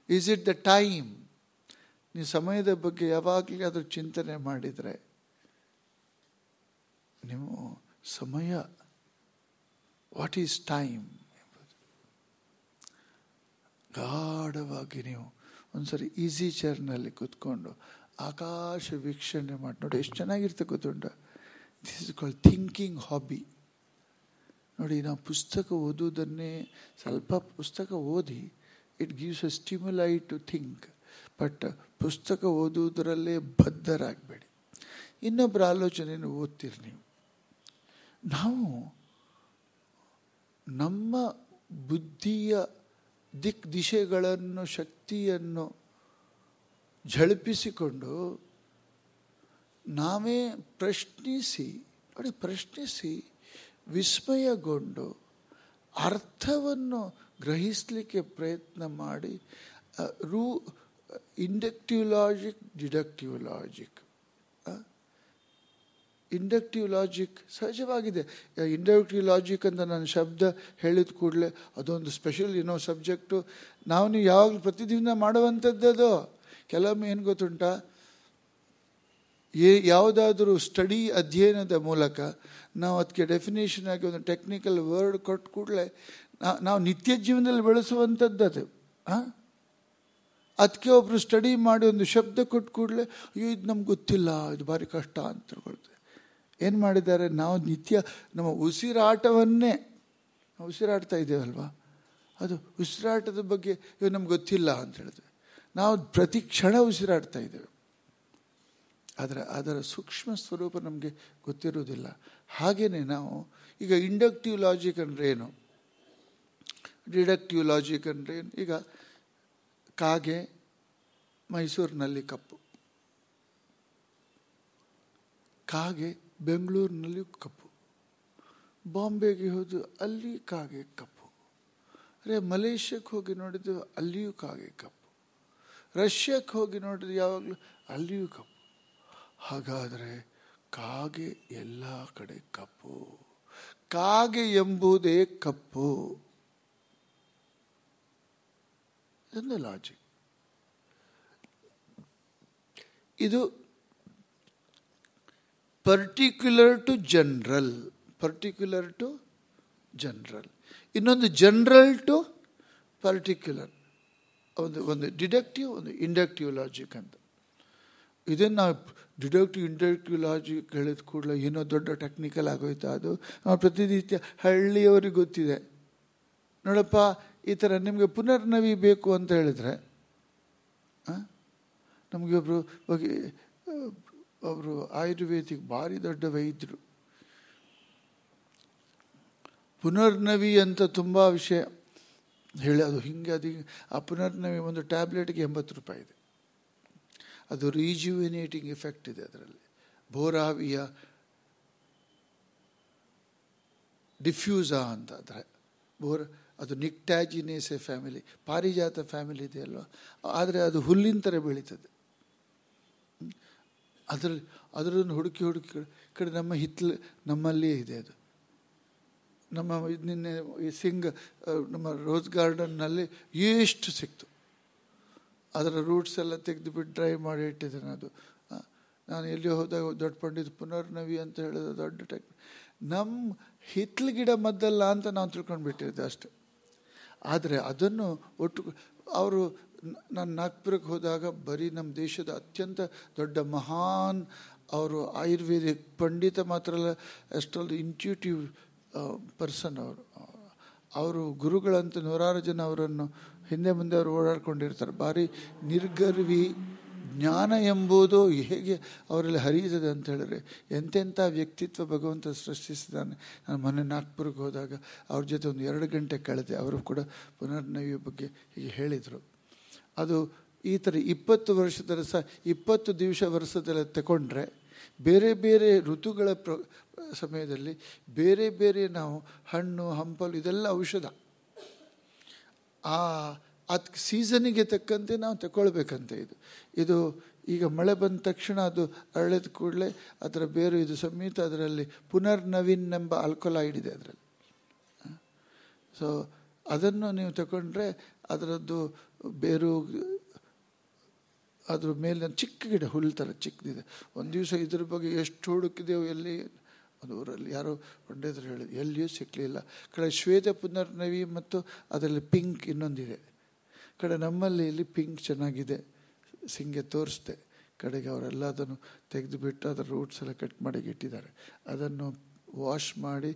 ಈಸ್ ಇಟ್ ದ ಟೈಮ್ ನೀವು ಸಮಯದ ಬಗ್ಗೆ ಯಾವಾಗಲೇ ಅದು ಚಿಂತನೆ ಮಾಡಿದರೆ ನೀವು ಸಮಯ ವಾಟ್ ಈಸ್ ಟೈಮ್ ಎಂಬುದು ಗಾಢವಾಗಿ ನೀವು ಒಂದ್ಸರಿ ಈಸಿ ಚೇರ್ನಲ್ಲಿ ಕೂತ್ಕೊಂಡು ಆಕಾಶ ವೀಕ್ಷಣೆ ಮಾಡಿ ನೋಡಿ, ಎಷ್ಟು ಚೆನ್ನಾಗಿರುತ್ತೆ ಗೊತ್ತುಂಟ? This is called thinking hobby ನೋಡಿ, ನಾವು ಪುಸ್ತಕ ಓದುವುದನ್ನೇ ಸ್ವಲ್ಪ ಪುಸ್ತಕ ಓದಿ it gives a stimuli to think but ಪುಸ್ತಕ ಓದುವುದರಲ್ಲೇ ಬದ್ಧರಾಗಬೇಡಿ. ಇನ್ನೊಬ್ಬರ ಆಲೋಚನೆಯನ್ನು ಓದ್ತೀರಿ ನೀವು. ನಾವು ನಮ್ಮ ಬುದ್ಧಿಯ ದಿಕ್ ದಿಶೆಗಳನ್ನು, ಶಕ್ತಿಯನ್ನು ಝಳಪಿಸಿಕೊಂಡು ನಾವೇ ಪ್ರಶ್ನಿಸಿ, ನೋಡಿ ಪ್ರಶ್ನಿಸಿ ವಿಸ್ಮಯಗೊಂಡು ಅರ್ಥವನ್ನು ಗ್ರಹಿಸಲಿಕ್ಕೆ ಪ್ರಯತ್ನ ಮಾಡಿ ರೂ, inductive logic, deductive logic. Inductive logic ಸಹಜವಾಗಿದೆ. Inductive logic ಅಂತ ನಾನು ಶಬ್ದ ಹೇಳಿದ ಕೂಡಲೇ ಅದೊಂದು ಸ್ಪೆಷಲ್ ಏನೋ ಸಬ್ಜೆಕ್ಟು. ನಾವು ನೀವು ಯಾವಾಗಲೂ ಪ್ರತಿದಿನ ಮಾಡುವಂಥದ್ದದು ಕೆಲವೊಮ್ಮೆ ಏನು ಗೊತ್ತುಂಟ? ಏ ಯಾವುದಾದ್ರೂ ಸ್ಟಡಿ ಅಧ್ಯಯನದ ಮೂಲಕ ನಾವು ಅದಕ್ಕೆ ಡೆಫಿನೇಷನ್ ಆಗಿ ಒಂದು ಟೆಕ್ನಿಕಲ್ ವರ್ಡ್ ಕೊಟ್ಟು ಕೂಡಲೇ ನಾವು ನಿತ್ಯ ಜೀವನದಲ್ಲಿ ಬೆಳೆಸುವಂಥದ್ದು ಅದು. ಹಾಂ ಅದಕ್ಕೆ ಒಬ್ಬರು ಸ್ಟಡಿ ಮಾಡಿ ಒಂದು ಶಬ್ದ ಕೊಟ್ಟು ಕೂಡಲೇ, ಅಯ್ಯೋ, ಇದು ನಮ್ಗೆ ಗೊತ್ತಿಲ್ಲ, ಇದು ಭಾರಿ ಕಷ್ಟ ಅಂತ ತಿಳ್ಕೊಳ್ತೇವೆ ಏನು ಮಾಡಿದ್ದಾರೆ? ನಾವು ನಿತ್ಯ, ನಮ್ಮ ಉಸಿರಾಟವನ್ನೇ ಉಸಿರಾಡ್ತಾ ಇದ್ದೇವಲ್ವಾ? ಅದು ಉಸಿರಾಟದ ಬಗ್ಗೆ ಇವು ನಮ್ಗೆ ಗೊತ್ತಿಲ್ಲ ಅಂತ ಹೇಳಿದ್ರೆ ನಾವು ಪ್ರತಿ ಕ್ಷಣ ಉಸಿರಾಡ್ತಾ ಇದ್ದೇವೆ. ಆದರೆ ಅದರ ಸೂಕ್ಷ್ಮ ಸ್ವರೂಪ ನಮಗೆ ಗೊತ್ತಿರುವುದಿಲ್ಲ. ಹಾಗೆಯೇ ನಾವು, ಈಗ ಇಂಡಕ್ಟಿವ್ ಲಾಜಿಕ್ ಅಂದರೆ ಏನು? ಡಿಡಕ್ಟಿವ್ ಲಾಜಿಕ್ ಅಂದರೆ ಈಗ ಕಾಗೆ ಮೈಸೂರಿನಲ್ಲಿ ಕಪ್ಪು. ಕಾಗೆ ಬೆಂಗಳೂರಿನಲ್ಲಿ ಕಪ್ಪು. ಬಾಂಬೆಗೆ ಹೋದು ಅಲ್ಲಿ ಕಾಗೆ ಕಪ್ಪು. ಅರೆ ಮಲೇಷ್ಯಾಕ್ಕೆ ಹೋಗಿ ನೋಡಿದ್ದು ಅಲ್ಲಿಯೂ ಕಾಗೆ ಕಪ್ಪು. ರಷ್ಯಾಕ್ಕೆ ಹೋಗಿ ನೋಡಿದ್ದು ಯಾವಾಗಲೂ ಅಲ್ಲಿಯೂ ಕಪ್ಪು. ಹಾಗಾದರೆ ಕಾಗೆ ಎಲ್ಲ ಕಡೆ ಕಪ್ಪು. ಕಾಗೆ ಎಂಬುದೇ ಕಪ್ಪು. ಇದೊಂದು ಲಾಜಿಕ್ ಇದು particular to general particular to general ಇನ್ನೊಂದು ಜನರಲ್ ಟು ಪರ್ಟಿಕ್ಯುಲರ್ ಒಂದು ಒಂದು ಡಿಡಕ್ಟಿವ್ ಒಂದು ಇಂಡಕ್ಟಿವ್ ಲಾಜಿಕ್ ಅಂತ. ಇದನ್ನು ನಾವು ಡಿಡಕ್ಟಿವ್ ಇಂಡಕ್ಟಿವ್ ಲಾಜಿಕ್ ಹೇಳಿದ ಕೂಡಲೇ ಏನೋ ದೊಡ್ಡ ಟೆಕ್ನಿಕಲ್ ಆಗೋಯ್ತು ಅದು. ನಾವು ಪ್ರತಿನಿತ್ಯ ಹಳ್ಳಿಯವರಿಗೆ ಗೊತ್ತಿದೆ. ನೋಡಪ್ಪ ಈ ಥರ ನಿಮಗೆ ಪುನರ್ನವಿ ಬೇಕು ಅಂತ ಹೇಳಿದರೆ ನಮಗೆ ಒಬ್ಬರು ಹೋಗಿ ಒಬ್ಬರು ಆಯುರ್ವೇದಿಕ್ ಭಾರಿ ದೊಡ್ಡ ವೈದ್ಯರು. ಪುನರ್ನವಿ ಅಂತ ತುಂಬ ವಿಷಯ. ಹೇಳಿ, ಅದು ಹಿಂಗೆ, ಅದು ಆ ಪುನರ್ನವಿ ಒಂದು ಟ್ಯಾಬ್ಲೆಟ್ಗೆ ಎಂಬತ್ತು ರೂಪಾಯಿ ಇದೆ. ಅದು ರೀಜುವಿನೇಟಿಂಗ್ ಎಫೆಕ್ಟ್ ಇದೆ ಅದರಲ್ಲಿ. ಬೋರಾವಿಯ ಡಿಫ್ಯೂಸಾ ಅಂತ ಅದರ ಬೋರ್ ಅದು ನಿಕ್ಟ್ಯಾಜಿನೇಸೆ ಫ್ಯಾಮಿಲಿ, ಪಾರಿಜಾತ ಫ್ಯಾಮಿಲಿ ಇದೆಯಲ್ವ? ಆದರೆ ಅದು ಹುಲ್ಲಿನ ಥರ ಬೆಳೀತದೆ ಅದರಲ್ಲಿ ಅದರನ್ನು ಹುಡುಕಿ ಹುಡುಕಿ ಕಡೆ ನಮ್ಮ ಹಿತ್ಲ, ನಮ್ಮಲ್ಲಿಯೇ ಇದೆ ಅದು. ನಮ್ಮ ನಿನ್ನೆ ಈ ಸಿಂಗ್ ನಮ್ಮ ರೋಸ್ ಗಾರ್ಡನ್ನಲ್ಲಿ ಎಷ್ಟು ಸಿಕ್ತು. ಅದರ ರೂಟ್ಸ್ ಎಲ್ಲ ತೆಗೆದುಬಿಟ್ಟು ಡ್ರೈ ಮಾಡಿ ಇಟ್ಟಿದ್ದೇನೆ ಅದು. ನಾನು ಎಲ್ಲಿ ಹೋದಾಗ ದೊಡ್ಡ ಪಂಡಿತ್ ಪುನರ್ನವಿ ಅಂತ ಹೇಳಿದ ದೊಡ್ಡ ಟೆಕ್ ನಮ್ಮ ಹಿತ್ಲ ಗಿಡ ಮದ್ದಲ್ಲ ಅಂತ ನಾನು ತಿಳ್ಕೊಂಡು ಬಿಟ್ಟಿದ್ದೆ ಅಷ್ಟೆ. ಆದರೆ ಅದನ್ನು ಒಟ್ಟು ಅವರು ನಾನು ನಾಗ್ಪುರಕ್ಕೆ ಹೋದಾಗ ಬರೀ ನಮ್ಮ ದೇಶದ ಅತ್ಯಂತ ದೊಡ್ಡ ಮಹಾನ್ ಅವರು ಆಯುರ್ವೇದಿಕ್ ಪಂಡಿತ ಮಾತ್ರ ಅಲ್ಲ, ಅಷ್ಟೊಂದು ಇಂಟ್ಯೂಟಿವ್ ಪರ್ಸನ್ ಅವರು. ಅವರು ಗುರುಗಳಂತ ನೂರಾರು ಜನ ಅವರನ್ನು ಹಿಂದೆ ಮುಂದೆ ಅವರು ಓಡಾಡ್ಕೊಂಡಿರ್ತಾರೆ. ಭಾರಿ ನಿರ್ಗರ್ವಿ ಜ್ಞಾನ ಎಂಬುದು ಹೇಗೆ ಅವರಲ್ಲಿ ಹರಿಯುತ್ತದೆ ಅಂತ ಹೇಳಿದ್ರೆ ಎಂತೆಂಥ ವ್ಯಕ್ತಿತ್ವ ಭಗವಂತ ಸೃಷ್ಟಿಸಿದ್ದಾನೆ. ನಾನು ಮೊನ್ನೆ ನಾಗ್ಪುರಕ್ಕೆ ಹೋದಾಗ ಅವ್ರ ಜೊತೆ ಒಂದು ಎರಡು ಗಂಟೆ ಕಳೆದೆ. ಅವರು ಕೂಡ ಪುನರ್ನವಿಯ ಬಗ್ಗೆ ಹೀಗೆ ಹೇಳಿದರು. ಅದು ಈ ಥರ ಇಪ್ಪತ್ತು ವರ್ಷದ ಸಹ ಇಪ್ಪತ್ತು ದಿವಸ ವರ್ಷದಲ್ಲಿ ತಗೊಂಡ್ರೆ ಬೇರೆ ಬೇರೆ ಋತುಗಳ ಪ್ರ ಸಮಯದಲ್ಲಿ ಬೇರೆ ಬೇರೆ ನಾವು ಹಣ್ಣು, ಹಂಪಲು ಇದೆಲ್ಲ ಔಷಧ. ಆ ಅದಕ್ಕೆ ಸೀಸನಿಗೆ ತಕ್ಕಂತೆ ನಾವು ತಗೊಳ್ಬೇಕಂತೆ ಇದು. ಇದು ಈಗ ಮಳೆ ಬಂದ ತಕ್ಷಣ ಅದು ಅರಳಿದ ಕೂಡಲೇ ಅದರ ಬೇರು ಇದು ಸಮೇತ ಅದರಲ್ಲಿ ಪುನರ್ನವೀನ್ ಎಂಬ ಆಲ್ಕೊಲಾಯ್ಡ್ ಇದೆ ಅದರಲ್ಲಿ. ಸೊ ಅದನ್ನು ನೀವು ತಗೊಂಡ್ರೆ ಅದರದ್ದು ಬೇರು ಅದ್ರ ಮೇಲೆ ಚಿಕ್ಕ ಗಿಡ, ಹುಲ್ ಥರ ಚಿಕ್ಕದಿದೆ. ಒಂದು ದಿವಸ ಇದ್ರ ಬಗ್ಗೆ ಎಷ್ಟು ಹುಡುಕಿದೆವು ಎಲ್ಲಿ, ಒಂದು ಊರಲ್ಲಿ ಯಾರೋ ಪಂಡಿತರು ಹೇಳಿದ್ರು, ಎಲ್ಲಿಯೂ ಸಿಕ್ಕಲಿಲ್ಲ ಕಡೆ ಶ್ವೇತ ಪುನರ್ನವಿ ಮತ್ತು ಅದರಲ್ಲಿ ಪಿಂಕ್ ಇನ್ನೊಂದಿದೆ. ಕಡೆ ನಮ್ಮಲ್ಲಿ ಇಲ್ಲಿ ಪಿಂಕ್ ಚೆನ್ನಾಗಿದೆ. ಸಿಂಗೆ ತೋರಿಸ್ದೆ ಕಡೆಗೆ ಅವರೆಲ್ಲ ಅದನ್ನು ತೆಗೆದುಬಿಟ್ಟು ಅದರ ರೂಟ್ಸ್ ಎಲ್ಲ ಕಟ್ ಮಾಡಿ ಇಟ್ಟಿದ್ದಾರೆ. ಅದನ್ನು ವಾಶ್ ಮಾಡಿ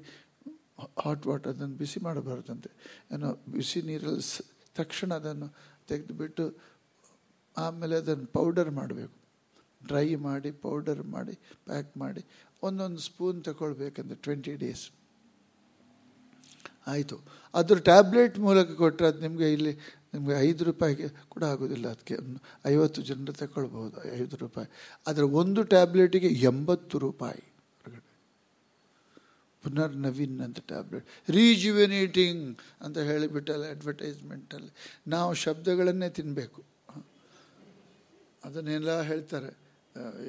ಹಾಟ್ ವಾಟರ್ ಅದನ್ನು ಬಿಸಿ ಮಾಡಬಾರ್ದಂತೆ. ಏನೋ ಬಿಸಿ ನೀರಲ್ಲಿ ತಕ್ಷಣ ಅದನ್ನು ತೆಗೆದುಬಿಟ್ಟು ಆಮೇಲೆ ಅದನ್ನು ಪೌಡರ್ ಮಾಡಬೇಕು. ಡ್ರೈ ಮಾಡಿ, ಪೌಡರ್ ಮಾಡಿ, ಪ್ಯಾಕ್ ಮಾಡಿ ಒಂದೊಂದು ಸ್ಪೂನ್ ತಗೊಳ್ಬೇಕಂದ್ರೆ ಟ್ವೆಂಟಿ ಡೇಸ್. ಆಯಿತು. ಅದ್ರ ಟ್ಯಾಬ್ಲೆಟ್ ಮೂಲಕ ಕೊಟ್ಟರೆ ಅದು ನಿಮಗೆ ಇಲ್ಲಿ ನಿಮಗೆ ಐದು ರೂಪಾಯಿಗೆ ಕೂಡ ಆಗೋದಿಲ್ಲ ಅದಕ್ಕೆ. ಐವತ್ತು ಜನರು ತಗೊಳ್ಬೋದು, ಐದು ರೂಪಾಯಿ. ಆದರೆ ಒಂದು ಟ್ಯಾಬ್ಲೆಟಿಗೆ ಎಂಬತ್ತು ರೂಪಾಯಿ ಪುನರ್ ಪುನರ್ನವೀನ್ ಅಂತ ಟ್ಯಾಬ್ಲೆಟ್. ರೀಜುವೆನೇಟಿಂಗ್ ಅಂತ ಹೇಳಿಬಿಟ್ಟಲ್ಲ ಅಡ್ವರ್ಟೈಸ್ಮೆಂಟಲ್ಲಿ ನಾವು ಶಬ್ದಗಳನ್ನೇ ತಿನ್ನಬೇಕು ಅದನ್ನೆಲ್ಲ ಹೇಳ್ತಾರೆ.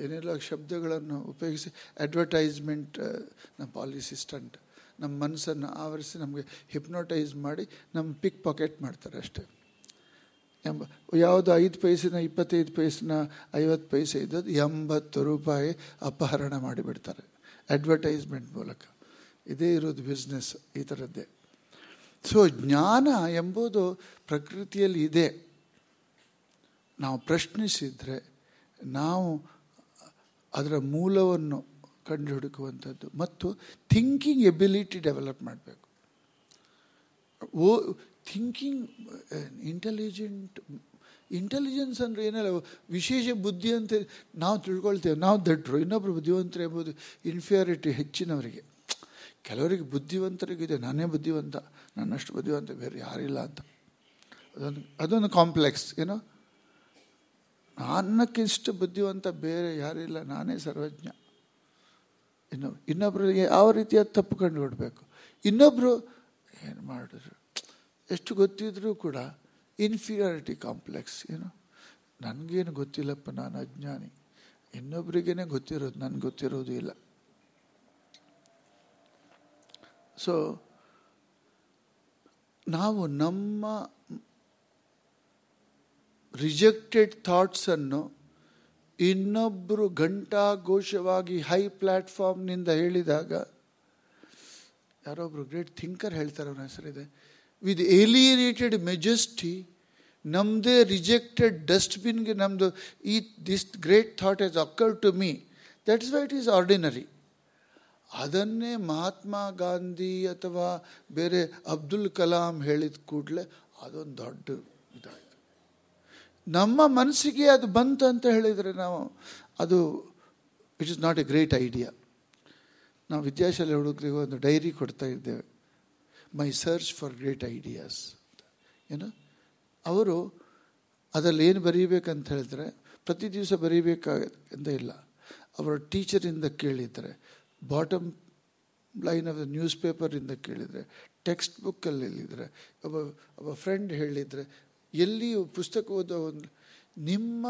ಏನೆಲ್ಲ ಶಬ್ದಗಳನ್ನು ಉಪಯೋಗಿಸಿ. ಅಡ್ವರ್ಟೈಸ್ಮೆಂಟ್ ನಮ್ಮ ಪಾಲಿಸಿ ಸ್ಟಂಟ್ ನಮ್ಮ ಮನಸ್ಸನ್ನು ಆವರಿಸಿ ನಮಗೆ ಹಿಪ್ನೋಟೈಸ್ ಮಾಡಿ, ನಮ್ಮ ಪಿಕ್ ಪಾಕೆಟ್ ಮಾಡ್ತಾರೆ ಅಷ್ಟೇ. ಎಂಬ ಯಾವುದು ಐದು ಪೈಸಿನ ಇಪ್ಪತ್ತೈದು ಪೈಸಿನ ಐವತ್ತು ಪೈಸೆ ಇದ್ದದ್ದು ಎಂಬತ್ತು ರೂಪಾಯಿ ಅಪಹರಣ ಮಾಡಿಬಿಡ್ತಾರೆ. ಅಡ್ವರ್ಟೈಸ್ಮೆಂಟ್ ಮೂಲಕ. ಇದೇ ಇರೋದು ಬಿಸ್ನೆಸ್ ಈ ಥರದ್ದೇ. ಸೊ ಜ್ಞಾನ ಎಂಬುದು ಪ್ರಕೃತಿಯಲ್ಲಿ ಇದೆ. ನಾವು ಪ್ರಶ್ನಿಸಿದರೆ ನಾವು ಅದರ ಮೂಲವನ್ನು ಕಂಡು ಹುಡುಕುವಂಥದ್ದು ಮತ್ತು ಥಿಂಕಿಂಗ್ ಎಬಿಲಿಟಿ ಡೆವಲಪ್ ಮಾಡಬೇಕು. ಓ ಥಿಂಕಿಂಗ್ ಇಂಟೆಲಿಜೆಂಟ್ ಇಂಟೆಲಿಜೆನ್ಸ್ ಅಂದರೆ ಏನಲ್ಲ, ವಿಶೇಷ ಬುದ್ಧಿ ಅಂತ ನಾವು ತಿಳ್ಕೊಳ್ತೇವೆ. ನಾವು ದಡ್ರು ಇನ್ನೊಬ್ಬರು ಬುದ್ಧಿವಂತರು ಎಂಬುದು ಇನ್ಫಿಯಾರಿಟಿ ಹೆಚ್ಚಿನವರಿಗೆ. ಕೆಲವರಿಗೆ ಬುದ್ಧಿವಂತರಿಗಿದೆ, ನಾನೇ ಬುದ್ಧಿವಂತ, ನನ್ನಷ್ಟು ಬುದ್ಧಿವಂತ, ಬೇರೆ ಯಾರಿಲ್ಲ ಅಂತ. ಅದೊಂದು ಅದೊಂದು ಕಾಂಪ್ಲೆಕ್ಸ್ ಏನೋ? ನನ್ನಕ್ಕಿಷ್ಟು ಬುದ್ಧಿವಂತ ಬೇರೆ ಯಾರಿಲ್ಲ ನಾನೇ ಸರ್ವಜ್ಞ. ಇನ್ನು ಇನ್ನೊಬ್ಬರಿಗೆ ಯಾವ ರೀತಿಯ ತಪ್ಪು ಕಂಡು ಬಿಡಬೇಕು ಇನ್ನೊಬ್ಬರು ಏನು ಮಾಡಿದ್ರು? ಎಷ್ಟು ಗೊತ್ತಿದ್ರೂ ಕೂಡ ಇನ್ಫೀರಿಯಾರಿಟಿ ಕಾಂಪ್ಲೆಕ್ಸ್ ಏನು ನನಗೇನು ಗೊತ್ತಿಲ್ಲಪ್ಪ, ನಾನು ಅಜ್ಞಾನಿ. ಇನ್ನೊಬ್ರಿಗೇನೆ ಗೊತ್ತಿರೋದು, ನನಗೆ ಗೊತ್ತಿರೋದು ಇಲ್ಲ. ಸೊ ನಾವು ನಮ್ಮ ರಿಜೆಕ್ಟೆಡ್ ಥಾಟ್ಸನ್ನು ಇನ್ನೊಬ್ಬರು ಘಂಟಾಘೋಷವಾಗಿ ಹೈ ಪ್ಲ್ಯಾಟ್ಫಾರ್ಮ್ನಿಂದ ಹೇಳಿದಾಗ ಯಾರೊಬ್ಬರು ಗ್ರೇಟ್ ಥಿಂಕರ್ ಹೇಳ್ತಾರೆ, ಅವನ ಹೆಸರಿದೆ. ವಿತ್ ಏಲಿಯನೇಟೆಡ್ ಮೆಜೆಸ್ಟಿ ನಮ್ಮದೇ ರಿಜೆಕ್ಟೆಡ್ ಡಸ್ಟ್ಬಿನ್ಗೆ ನಮ್ಮದು ಈ this great thought is occur to me. That's why it is ordinary ಅದನ್ನೇ ಮಹಾತ್ಮ ಗಾಂಧಿ ಅಥವಾ ಬೇರೆ ಅಬ್ದುಲ್ ಕಲಾಂ ಹೇಳಿದ ಕೂಡಲೇ ಅದೊಂದು ದೊಡ್ಡ ಇದಾಯಿತು. ನಮ್ಮ ಮನಸ್ಸಿಗೆ ಅದು ಬಂತು ಅಂತ ಹೇಳಿದರೆ ನಾವು ಅದು it is not a great idea ನಾವು ವಿದ್ಯಾಶಾಲೆ ಹುಡುಗರಿಗೆ ಒಂದು ಡೈರಿ ಕೊಡ್ತಾ ಇದ್ದೇವೆ. My search for great ideas ಏನು ಅವರು ಅದರಲ್ಲಿ ಏನು ಬರೀಬೇಕಂತ ಹೇಳಿದ್ರೆ, ಪ್ರತಿ ದಿವಸ ಬರೀಬೇಕಂತ ಇಲ್ಲ. ಅವರ ಟೀಚರಿಂದ ಕೇಳಿದರೆ bottom line of the news ಪೇಪರಿಂದ ಕೇಳಿದರೆ ಟೆಕ್ಸ್ಟ್ ಬುಕ್ಕಲ್ಲಿ ಹೇಳಿದರೆ, ಒಬ್ಬ ಒಬ್ಬ ಫ್ರೆಂಡ್ ಹೇಳಿದರೆ, ಎಲ್ಲಿಯೂ ಪುಸ್ತಕ ಓದೋ ಒಂದು, ನಿಮ್ಮ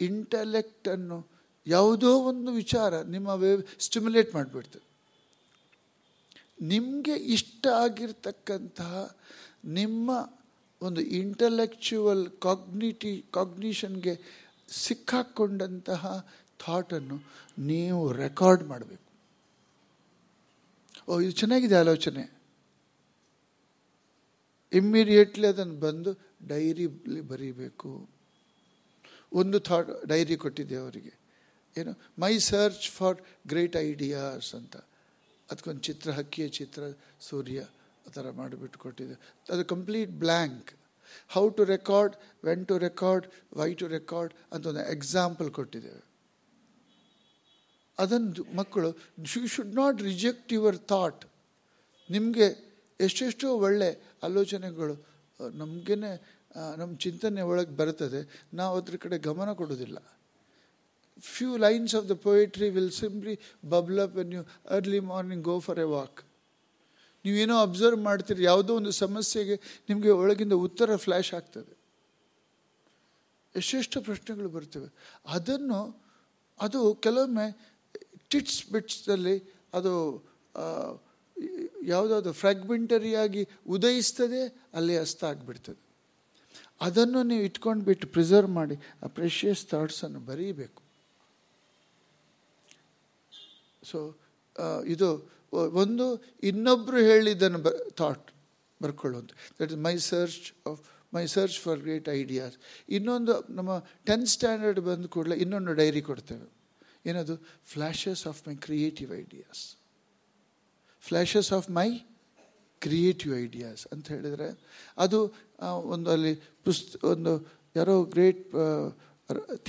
ಇಂಟಲೆಕ್ಟನ್ನು ಯಾವುದೋ ಒಂದು ವಿಚಾರ ನಿಮ್ಮ ವೇ ಸ್ಟಿಮ್ಯುಲೇಟ್ ಮಾಡಿಬಿಡ್ತದೆ ನಿಮಗೆ ಇಷ್ಟ ಆಗಿರ್ತಕ್ಕಂತಹ ನಿಮ್ಮ ಒಂದು ಇಂಟಲೆಕ್ಚುವಲ್ ಕಾಗ್ನಿಟಿ ಕಾಗ್ನಿಷನ್ಗೆ ಸಿಕ್ಕಾಕ್ಕೊಂಡಂತಹ ಥಾಟನ್ನು ನೀವು ರೆಕಾರ್ಡ್ ಮಾಡಬೇಕು. ಓ, ಇದು ಚೆನ್ನಾಗಿದೆ ಆಲೋಚನೆ. ಇಮ್ಮಿಡಿಯೇಟ್ಲಿ ಅದನ್ನು ಬಂದು ಡೈರಿಲಿ ಬರೀಬೇಕು. ಒಂದು ಥಾಟ್ ಡೈರಿ ಕೊಟ್ಟಿದ್ದೆ ಅವರಿಗೆ. ಏನು? My search for great ideas ಅಂತ. ಅದಕ್ಕೊಂದು ಚಿತ್ರ, ಹಕ್ಕಿಯ ಚಿತ್ರ, ಸೂರ್ಯ ಆ ಥರ ಮಾಡಿಬಿಟ್ಟು ಕೊಟ್ಟಿದೆ ಅದು complete blank. How to record when to record why to record ಅಂತ ಒಂದು ಎಕ್ಸಾಂಪಲ್ ಕೊಟ್ಟಿದ್ದೇವೆ. ಅದನ್ನು ಮಕ್ಕಳು you should not reject your thought ನಿಮಗೆ ಎಷ್ಟೆಷ್ಟೋ ಒಳ್ಳೆ ಆಲೋಚನೆಗಳು ನಮಗೇ ನಮ್ಮ ಚಿಂತನೆ ಒಳಗೆ ಬರ್ತದೆ. ನಾವು ಅದ್ರ ಕಡೆ ಗಮನ ಕೊಡೋದಿಲ್ಲ. Few lines of the poetry will simply bubble up when you early morning go for a walk ನೀವೇನೋ ಅಬ್ಸರ್ವ್ ಮಾಡ್ತೀರಿ, ಯಾವುದೋ ಒಂದು ಸಮಸ್ಯೆಗೆ ನಿಮಗೆ ಒಳಗಿಂದ ಉತ್ತರ ಫ್ಲ್ಯಾಶ್ ಆಗ್ತದೆ. ಎಷ್ಟೆಷ್ಟು ಪ್ರಶ್ನೆಗಳು ಬರ್ತವೆ. ಅದನ್ನು, ಅದು ಕೆಲವೊಮ್ಮೆ ಟಿಟ್ಸ್ ಬಿಟ್ಸ್ದಲ್ಲಿ ಅದು ಯಾವುದಾದ್ರು ಫ್ರಾಗ್ಮೆಂಟರಿಯಾಗಿ ಉದಯಿಸ್ತದೆ, ಅಲ್ಲಿ ಅಸ್ತ ಆಗಿಬಿಡ್ತದೆ. ಅದನ್ನು ನೀವು ಇಟ್ಕೊಂಡು ಬಿಟ್ಟು ಪ್ರಿಸರ್ವ್ ಮಾಡಿ, ಆ ಪ್ರೆಷಿಯಸ್ ಥಾಟ್ಸನ್ನು ಬರೀಬೇಕು. ಸೊ ಇದು ಒಂದು ಇನ್ನೊಬ್ಬರು ಹೇಳಿದ್ದನ್ನು ಬ thought ಬರ್ಕೊಳ್ಳುವಂಥ that is my search of my search for great ideas ಇನ್ನೊಂದು ನಮ್ಮ ಟೆಂತ್ ಸ್ಟ್ಯಾಂಡರ್ಡ್ ಬಂದ ಕೂಡಲೇ ಇನ್ನೊಂದು ಡೈರಿ ಕೊಡ್ತೇವೆ ಏನದು? Flashes of my creative ideas flashes of my creative ideas ಅಂತ ಹೇಳಿದರೆ, ಅದು ಒಂದು ಅಲ್ಲಿ ಪುಸ್ತ, ಒಂದು ಯಾರೋ ಗ್ರೇಟ್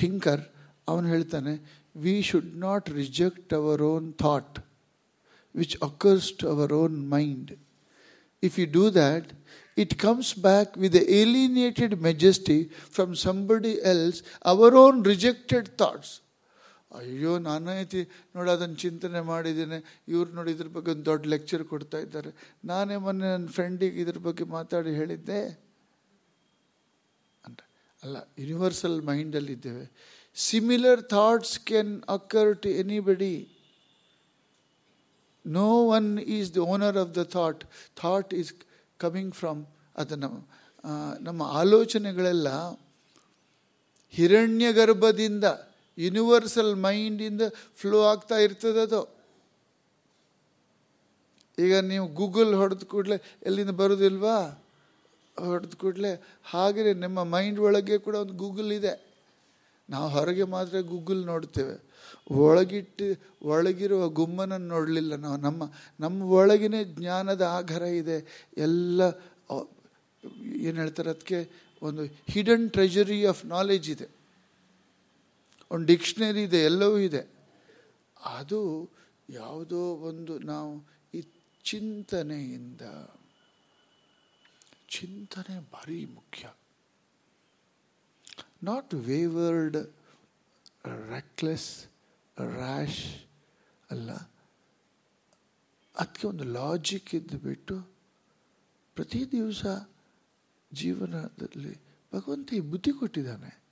ಥಿಂಕರ್ ಅವನು ಹೇಳ್ತಾನೆ we should not reject our own thought which occurs to our own mind if you do that it comes back with the alienated majesty from somebody else, our own rejected thoughts. ಅಯ್ಯೋ ನಾನು ಐತಿ ನೋಡಿ ಅದನ್ನು ಚಿಂತನೆ ಮಾಡಿದ್ದೇನೆ. ಇವ್ರು ನೋಡಿ ಇದ್ರ ಬಗ್ಗೆ ಒಂದು ದೊಡ್ಡ ಲೆಕ್ಚರ್ ಕೊಡ್ತಾ ಇದ್ದಾರೆ. ನಾನೇ ಮೊನ್ನೆ ನನ್ನ ಫ್ರೆಂಡಿಗೆ ಇದ್ರ ಬಗ್ಗೆ ಮಾತಾಡಿ ಹೇಳಿದ್ದೆ. ಅಂತ ಅಲ್ಲ ಯೂನಿವರ್ಸಲ್ ಮೈಂಡಲ್ಲಿದ್ದೇವೆ similar thoughts can occur to anybody. No one is the owner of the thought thought is coming from ಅದು ನಮ್ಮ ನಮ್ಮ ಆಲೋಚನೆಗಳೆಲ್ಲ ಹಿರಣ್ಯ ಗರ್ಭದಿಂದ ಯೂನಿವರ್ಸಲ್ ಮೈಂಡಿಂದ ಫ್ಲೋ ಆಗ್ತಾ ಇರ್ತದದು ಈಗ ನೀವು ಗೂಗಲ್ ಹೊಡೆದ ಕೂಡಲೇ ಎಲ್ಲಿಂದ ಬರೋದಿಲ್ವಾ? ಹೊಡೆದ ಕೂಡಲೇ ಹಾಗೆಯೇ ನಿಮ್ಮ ಮೈಂಡ್ ಒಳಗೆ ಕೂಡ ಒಂದು ಗೂಗಲ್ ಇದೆ. ನಾವು ಹೊರಗೆ ಮಾತ್ರ ಗೂಗಲ್ ನೋಡ್ತೇವೆ. ಒಳಗಿಟ್ಟು, ಒಳಗಿರುವ ಗುಮ್ಮನನ್ನು ನೋಡಲಿಲ್ಲ ನಾವು. ನಮ್ಮ ನಮ್ಮ ಒಳಗಿನೇ ಜ್ಞಾನದ ಆಗರ ಇದೆ. ಎಲ್ಲ ಏನು ಹೇಳ್ತಾರೆ ಅದಕ್ಕೆ? ಒಂದು ಹಿಡನ್ ಟ್ರೆಜರಿ ಆಫ್ ನಾಲೆಜ್ ಇದೆ. ಒಂದು ಡಿಕ್ಷನರಿ ಇದೆ, ಎಲ್ಲವೂ ಇದೆ. ಅದು ಯಾವುದೋ ಒಂದು ನಾವು ಈ ಚಿಂತನೆಯಿಂದ, ಚಿಂತನೆ ಭಾರಿ ಮುಖ್ಯ. ನಾಟ್ ವೇವರ್ಡ್ reckless, ರ್ಯಾಶ್ ಅಲ್ಲ. ಅದಕ್ಕೆ ಒಂದು ಲಾಜಿಕ್ ಇದ್ದು ಬಿಟ್ಟು ಪ್ರತಿ ದಿವಸ ಜೀವನದಲ್ಲಿ ಭಗವಂತ ಈ ಬುದ್ಧಿ ಕೊಟ್ಟಿದ್ದಾನೆ.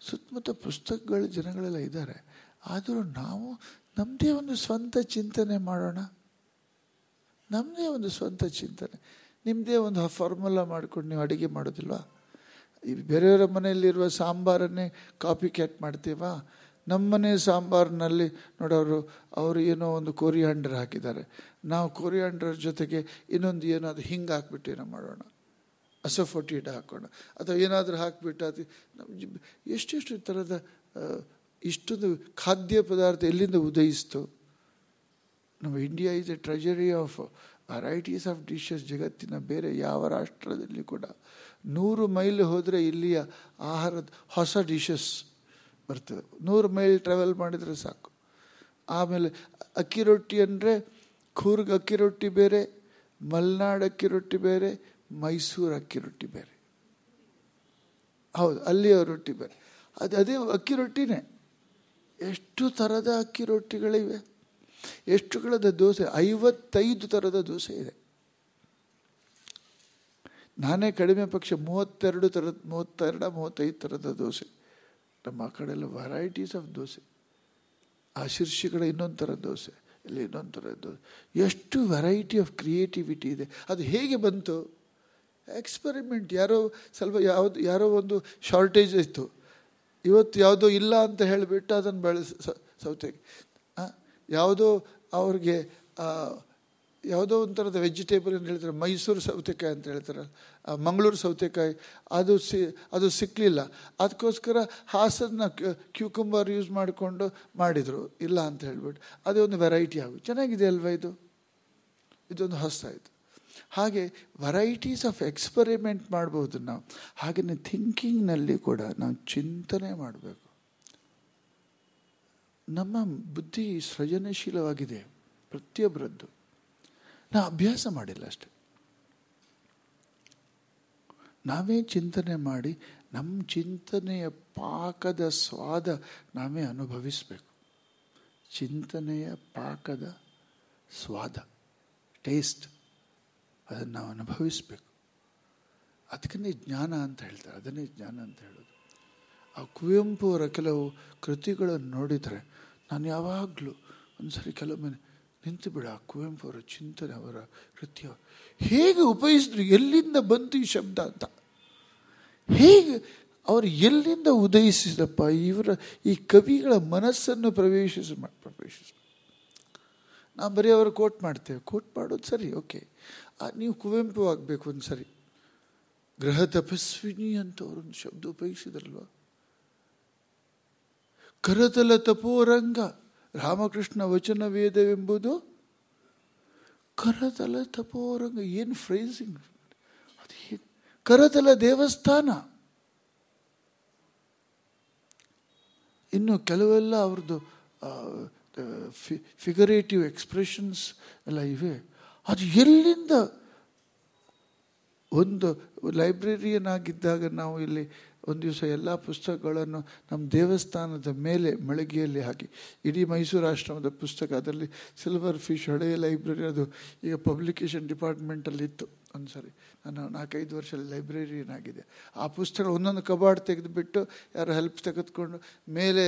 ಸುತ್ತಮುತ್ತ ಪುಸ್ತಕಗಳು ಜನಗಳೆಲ್ಲ ಇದ್ದಾರೆ. ಆದರೂ ನಾವು ನಮ್ಮದೇ ಒಂದು ಸ್ವಂತ ಚಿಂತನೆ ಮಾಡೋಣ. ನಮ್ಮದೇ ಒಂದು ಸ್ವಂತ ಚಿಂತನೆ. ನಿಮ್ಮದೇ ಒಂದು ಫಾರ್ಮುಲಾ ಮಾಡ್ಕೊಂಡು ನೀವು ಅಡುಗೆ ಮಾಡೋದಿಲ್ವಾ? ಈ ಬೇರೆಯವರ ಮನೆಯಲ್ಲಿರುವ ಸಾಂಬಾರನ್ನೇ ಕಾಪಿ ಕ್ಯಾಟ್ ಮಾಡ್ತೀವಾ? ನಮ್ಮನೆ ಸಾಂಬಾರಿನಲ್ಲಿ ನೋಡೋರು ಅವರು ಏನೋ ಒಂದು ಕೊರಿಯಾಂಡರ್ ಹಾಕಿದ್ದಾರೆ. ನಾವು ಕೋರಿಯಾಂಡರ್ ಜೊತೆಗೆ ಇನ್ನೊಂದು ಏನಾದರೂ ಹಿಂಗೆ ಹಾಕ್ಬಿಟ್ಟು ಏನೋ ಮಾಡೋಣ. ಅಸಫೋಟಿಡ್ ಹಾಕೋಣ. ಅಥವಾ ಏನಾದರೂ ಹಾಕಿಬಿಟ್ಟು ಅದು ಎಷ್ಟೆಷ್ಟು ಥರದ ಇಷ್ಟೊಂದು ಖಾದ್ಯ ಪದಾರ್ಥ ಎಲ್ಲಿಂದ ಉದಯಿಸ್ತು? ನಮ್ಮ India is a treasury of varieties of dishes ಜಗತ್ತಿನ ಬೇರೆ ಯಾವ ರಾಷ್ಟ್ರದಲ್ಲಿ ಕೂಡ. ನೂರು ಮೈಲ್ ಹೋದರೆ ಇಲ್ಲಿಯ ಆಹಾರದ ಹೊಸ ಡಿಶಸ್ ಬರ್ತವೆ. ನೂರು ಮೈಲ್ ಟ್ರಾವೆಲ್ ಮಾಡಿದರೆ ಸಾಕು. ಆಮೇಲೆ ಅಕ್ಕಿ ರೊಟ್ಟಿ ಅಂದರೆ ಕೂರ್ಗ್ ಅಕ್ಕಿ ರೊಟ್ಟಿ ಬೇರೆ, ಮಲೆನಾಡು ಅಕ್ಕಿ ರೊಟ್ಟಿ ಬೇರೆ, ಮೈಸೂರು ಅಕ್ಕಿ ರೊಟ್ಟಿ ಬೇರೆ. ಹೌದು, ಅಲ್ಲಿಯ ರೊಟ್ಟಿ ಬೇರೆ. ಅದು, ಅದೇ ಅಕ್ಕಿ ರೊಟ್ಟಿನೇ. ಎಷ್ಟು ಥರದ ಅಕ್ಕಿ ರೊಟ್ಟಿಗಳಿವೆ. ಎಷ್ಟು ದೋಸೆ, ಐವತ್ತೈದು ಥರದ ದೋಸೆ ಇದೆ. ನಾನೇ ಕಡಿಮೆ ಪಕ್ಷ, ಮೂವತ್ತೆರಡು ಥರದ ಮೂವತ್ತೆರಡ, ಮೂವತ್ತೈದು ಥರದ ದೋಸೆ. ನಮ್ಮ ಆ ಕಡೆ ಎಲ್ಲ ವೆರೈಟೀಸ್ ಆಫ್ ದೋಸೆ. ಆ ಶೀರ್ಷಿ ಇನ್ನೊಂದು ಥರ ದೋಸೆ, ಇಲ್ಲಿ ಇನ್ನೊಂದು ಥರದ ದೋಸೆ. ಎಷ್ಟು ವೆರೈಟಿ ಆಫ್ ಕ್ರಿಯೇಟಿವಿಟಿ ಇದೆ. ಅದು ಹೇಗೆ ಬಂತು? ಎಕ್ಸ್ಪರಿಮೆಂಟ್ ಯಾರೋ ಸ್ವಲ್ಪ ಯಾವುದು, ಯಾರೋ ಒಂದು ಶಾರ್ಟೇಜ್ ಇತ್ತು. ಇವತ್ತು ಯಾವುದೋ ಇಲ್ಲ ಅಂತ ಹೇಳಿಬಿಟ್ಟು ಅದನ್ನು ಬೆಳೆಸ ಸೌತೆಗೆ. ಯಾವುದೋ ಅವ್ರಿಗೆ ಯಾವುದೋ ಒಂಥರದ ವೆಜಿಟೇಬಲ್ ಅಂತ ಹೇಳ್ತಾರೆ, ಮೈಸೂರು ಸೌತೆಕಾಯಿ ಅಂತ ಹೇಳ್ತಾರೆ ಮಂಗಳೂರು ಸೌತೆಕಾಯಿ, ಅದು ಸಿ, ಅದು ಸಿಕ್ಕಲಿಲ್ಲ ಅದಕ್ಕೋಸ್ಕರ ಹಾಸನ್ನ ಕ್ಯೂಕುಂಬರ್ ಯೂಸ್ ಮಾಡಿಕೊಂಡು ಮಾಡಿದರು. ಇಲ್ಲ ಅಂತ ಹೇಳ್ಬಿಟ್ಟು. ಅದೇ ಒಂದು ವೆರೈಟಿ ಆಗುತ್ತೆ. ಚೆನ್ನಾಗಿದೆ ಅಲ್ವಾ ಇದು? ಇದೊಂದು ಹೊಸ ಇದು. ಹಾಗೆ ವೆರೈಟೀಸ್ ಆಫ್ ಎಕ್ಸ್ಪರಿಮೆಂಟ್ ಮಾಡ್ಬೋದು ನಾವು. ಹಾಗೆಯೇ ಥಿಂಕಿಂಗ್ನಲ್ಲಿ ಕೂಡ ನಾವು ಚಿಂತನೆ ಮಾಡಬೇಕು. ನಮ್ಮ ಬುದ್ಧಿ ಸೃಜನಶೀಲವಾಗಿದೆ ಪ್ರತಿಯೊಬ್ಬರದ್ದು. ನಾವು ಅಭ್ಯಾಸ ಮಾಡಿಲ್ಲ ಅಷ್ಟೆ. ನಾವೇ ಚಿಂತನೆ ಮಾಡಿ ನಮ್ಮ ಚಿಂತನೆಯ ಪಾಕದ ಸ್ವಾದ ನಾವೇ ಅನುಭವಿಸಬೇಕು. ಚಿಂತನೆಯ ಪಾಕದ ಸ್ವಾದ, ಟೇಸ್ಟ್ ಅದನ್ನು ನಾವು ಅನುಭವಿಸಬೇಕು. ಅದಕ್ಕನ್ನೇ ಜ್ಞಾನ ಅಂತ ಹೇಳ್ತಾರೆ, ಅದನ್ನೇ ಜ್ಞಾನ ಅಂತ ಹೇಳೋದು. ಆ ಕುವೆಂಪು ಅವರ ಕೆಲವು ಕೃತಿಗಳನ್ನು ನೋಡಿದರೆ, ನಾನು ಯಾವಾಗಲೂ ಒಂದು ಸರಿ ಕೆಲವೊಮ್ಮೆ ನಿಂತು ಬಿಡ ಕುವೆಂಪು ಅವರ ಚಿಂತನೆ, ಅವರ ಕೃತ್ಯ. ಹೇಗೆ ಉಪಯೋಗಿಸಿದ್ರು, ಎಲ್ಲಿಂದ ಬಂತು ಈ ಶಬ್ದ ಅಂತ? ಹೇಗೆ ಅವರು ಎಲ್ಲಿಂದ ಉದಯಿಸಿದಪ್ಪ ಇವರ ಈ ಕವಿಗಳ ಮನಸ್ಸನ್ನು ಪ್ರವೇಶಿಸ ಪ್ರವೇಶಿಸ. ನಾ ಬರೀ ಅವರು ಕೋಟ್ ಮಾಡ್ತೇವೆ. ಕೋಟ್ ಮಾಡೋದು ಸರಿ ಓಕೆ ನೀವು ಕುವೆಂಪು ಆಗಬೇಕು ಒಂದು ಸರಿ. ಗೃಹ ತಪಸ್ವಿನಿ ಅಂತ ಅವರೊಂದು ಶಬ್ದ ಉಪಯೋಗಿಸಿದ್ರಲ್ವ? ಕರತಲ ತಪೋರಂಗ. ರಾಮಕೃಷ್ಣ ವಚನ ವೇದವೆಂಬುದು ಕರತಲ ತಪೋರಂಗ, ಏನು ಫ್ರೇಸಿಂಗ್ ಅದೇನು? ಕರತಲ ದೇವಸ್ಥಾನ. ಇನ್ನು ಕೆಲವೆಲ್ಲ ಅವ್ರದ್ದು ಫಿಗರೇಟಿವ್ ಎಕ್ಸ್ಪ್ರೆಷನ್ಸ್ ಎಲ್ಲ ಇವೆ. ಅದು ಎಲ್ಲಿಂದ ಒಂದು ಲೈಬ್ರರಿಯನ್ ಆಗಿದ್ದಾಗ ನಾವು ಇಲ್ಲಿ ಒಂದು ದಿವಸ ಎಲ್ಲ ಪುಸ್ತಕಗಳನ್ನು ನಮ್ಮ ದೇವಸ್ಥಾನದ ಮೇಲೆ ಮಳಿಗೆಯಲ್ಲಿ ಹಾಕಿ. ಇಡೀ ಮೈಸೂರು ಆಶ್ರಮದ ಪುಸ್ತಕ, ಅದರಲ್ಲಿ ಸಿಲ್ವರ್ ಫಿಶ್ ಹಳೆಯ ಲೈಬ್ರರಿ ಅದು ಈಗ ಪಬ್ಲಿಕೇಶನ್ ಡಿಪಾರ್ಟ್ಮೆಂಟಲ್ಲಿ ಇತ್ತು. ಒಂದು ಸಾರಿ, ನಾನು ನಾಲ್ಕೈದು ವರ್ಷ ಲೈಬ್ರರಿಯನ್ ಆಗಿದೆ. ಆ ಪುಸ್ತಕ ಒಂದೊಂದು ಕಬಾರ್ಡ್ ತೆಗೆದುಬಿಟ್ಟು ಯಾರು ಹೆಲ್ಪ್ ತೆಗೆದುಕೊಂಡು ಮೇಲೆ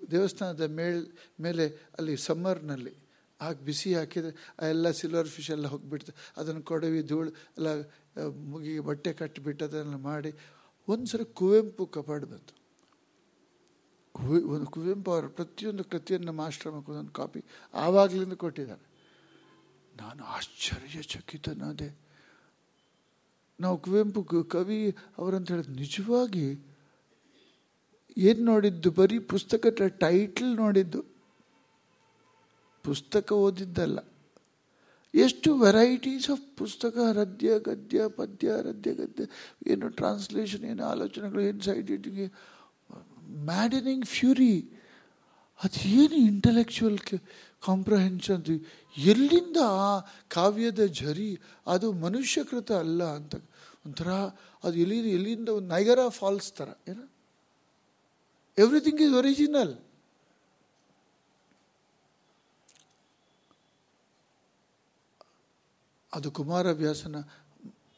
ದೇವಸ್ಥಾನದ ಮೇಲ್ ಮೇಲೆ ಅಲ್ಲಿ ಸಮ್ಮರ್ನಲ್ಲಿ ಹಾಕಿ, ಬಿಸಿ ಹಾಕಿದರೆ ಆ ಎಲ್ಲ ಸಿಲ್ವರ್ ಫಿಶ್ ಎಲ್ಲ ಹೋಗಿಬಿಡ್ತು. ಅದನ್ನು ಕೊಡವಿ, ಧೂಳು ಎಲ್ಲ ಮುಗಿ ಬಟ್ಟೆ ಕಟ್ಟಿಬಿಟ್ಟು ಅದನ್ನು ಮಾಡಿ ಒಂದು ಸಲ ಕುವೆಂಪು ಕಪಾಡ್ ಕುವೆ, ಒಂದು ಕುವೆಂಪು ಅವರ ಪ್ರತಿಯೊಂದು ಕೃತಿಯನ್ನು ಮಾಸ್ಟರ್ ಒಂದೊಂದು ಕಾಪಿ ಆವಾಗಲಿಂದ ಕೊಟ್ಟಿದ್ದಾರೆ. ನಾನು ಆಶ್ಚರ್ಯಚಕಿತನಾದೆ. ನಾವು ಕುವೆಂಪು ಕವಿ ಅವರಂತ ಹೇಳಿದ್ ನಿಜವಾಗಿ ಏನು ನೋಡಿದ್ದು? ಬರೀ ಪುಸ್ತಕ ಟೈಟಲ್ ನೋಡಿದ್ದು. ಪುಸ್ತಕ ಓದಿದ್ದಲ್ಲ. ಎಷ್ಟು ವೆರೈಟೀಸ್ ಆಫ್ ಪುಸ್ತಕ ರದ್ಯ ಗದ್ಯ, ಪದ್ಯ ರದ್ಯ ಗದ್ಯ, ಏನು ಟ್ರಾನ್ಸ್ಲೇಷನ್ ಏನು ಆಲೋಚನೆಗಳು, ಏನು ಸೈಡ್ ಇಟ್ಟಿಗೆ ಮ್ಯಾಡನಿಂಗ್ ಫ್ಯೂರಿ ಅದು ಏನು ಇಂಟಲೆಕ್ಚುವಲ್ ಕಾಂಪ್ರಹೆನ್ಷನ್ ಎಲ್ಲಿಂದ ಆ ಕಾವ್ಯದ ಝರಿ, ಅದು ಮನುಷ್ಯಕೃತ ಅಲ್ಲ ಅಂತ. ಒಂಥರ ಅದು ಎಲ್ಲಿ, ಎಲ್ಲಿಂದ ಒಂದು ನೈಗರ ಫಾಲ್ಸ್ ಥರ, ಏನು. ಎವ್ರಿಥಿಂಗ್ ಈಸ್ ಒರಿಜಿನಲ್ ಅದು ಕುಮಾರವ್ಯಾಸನ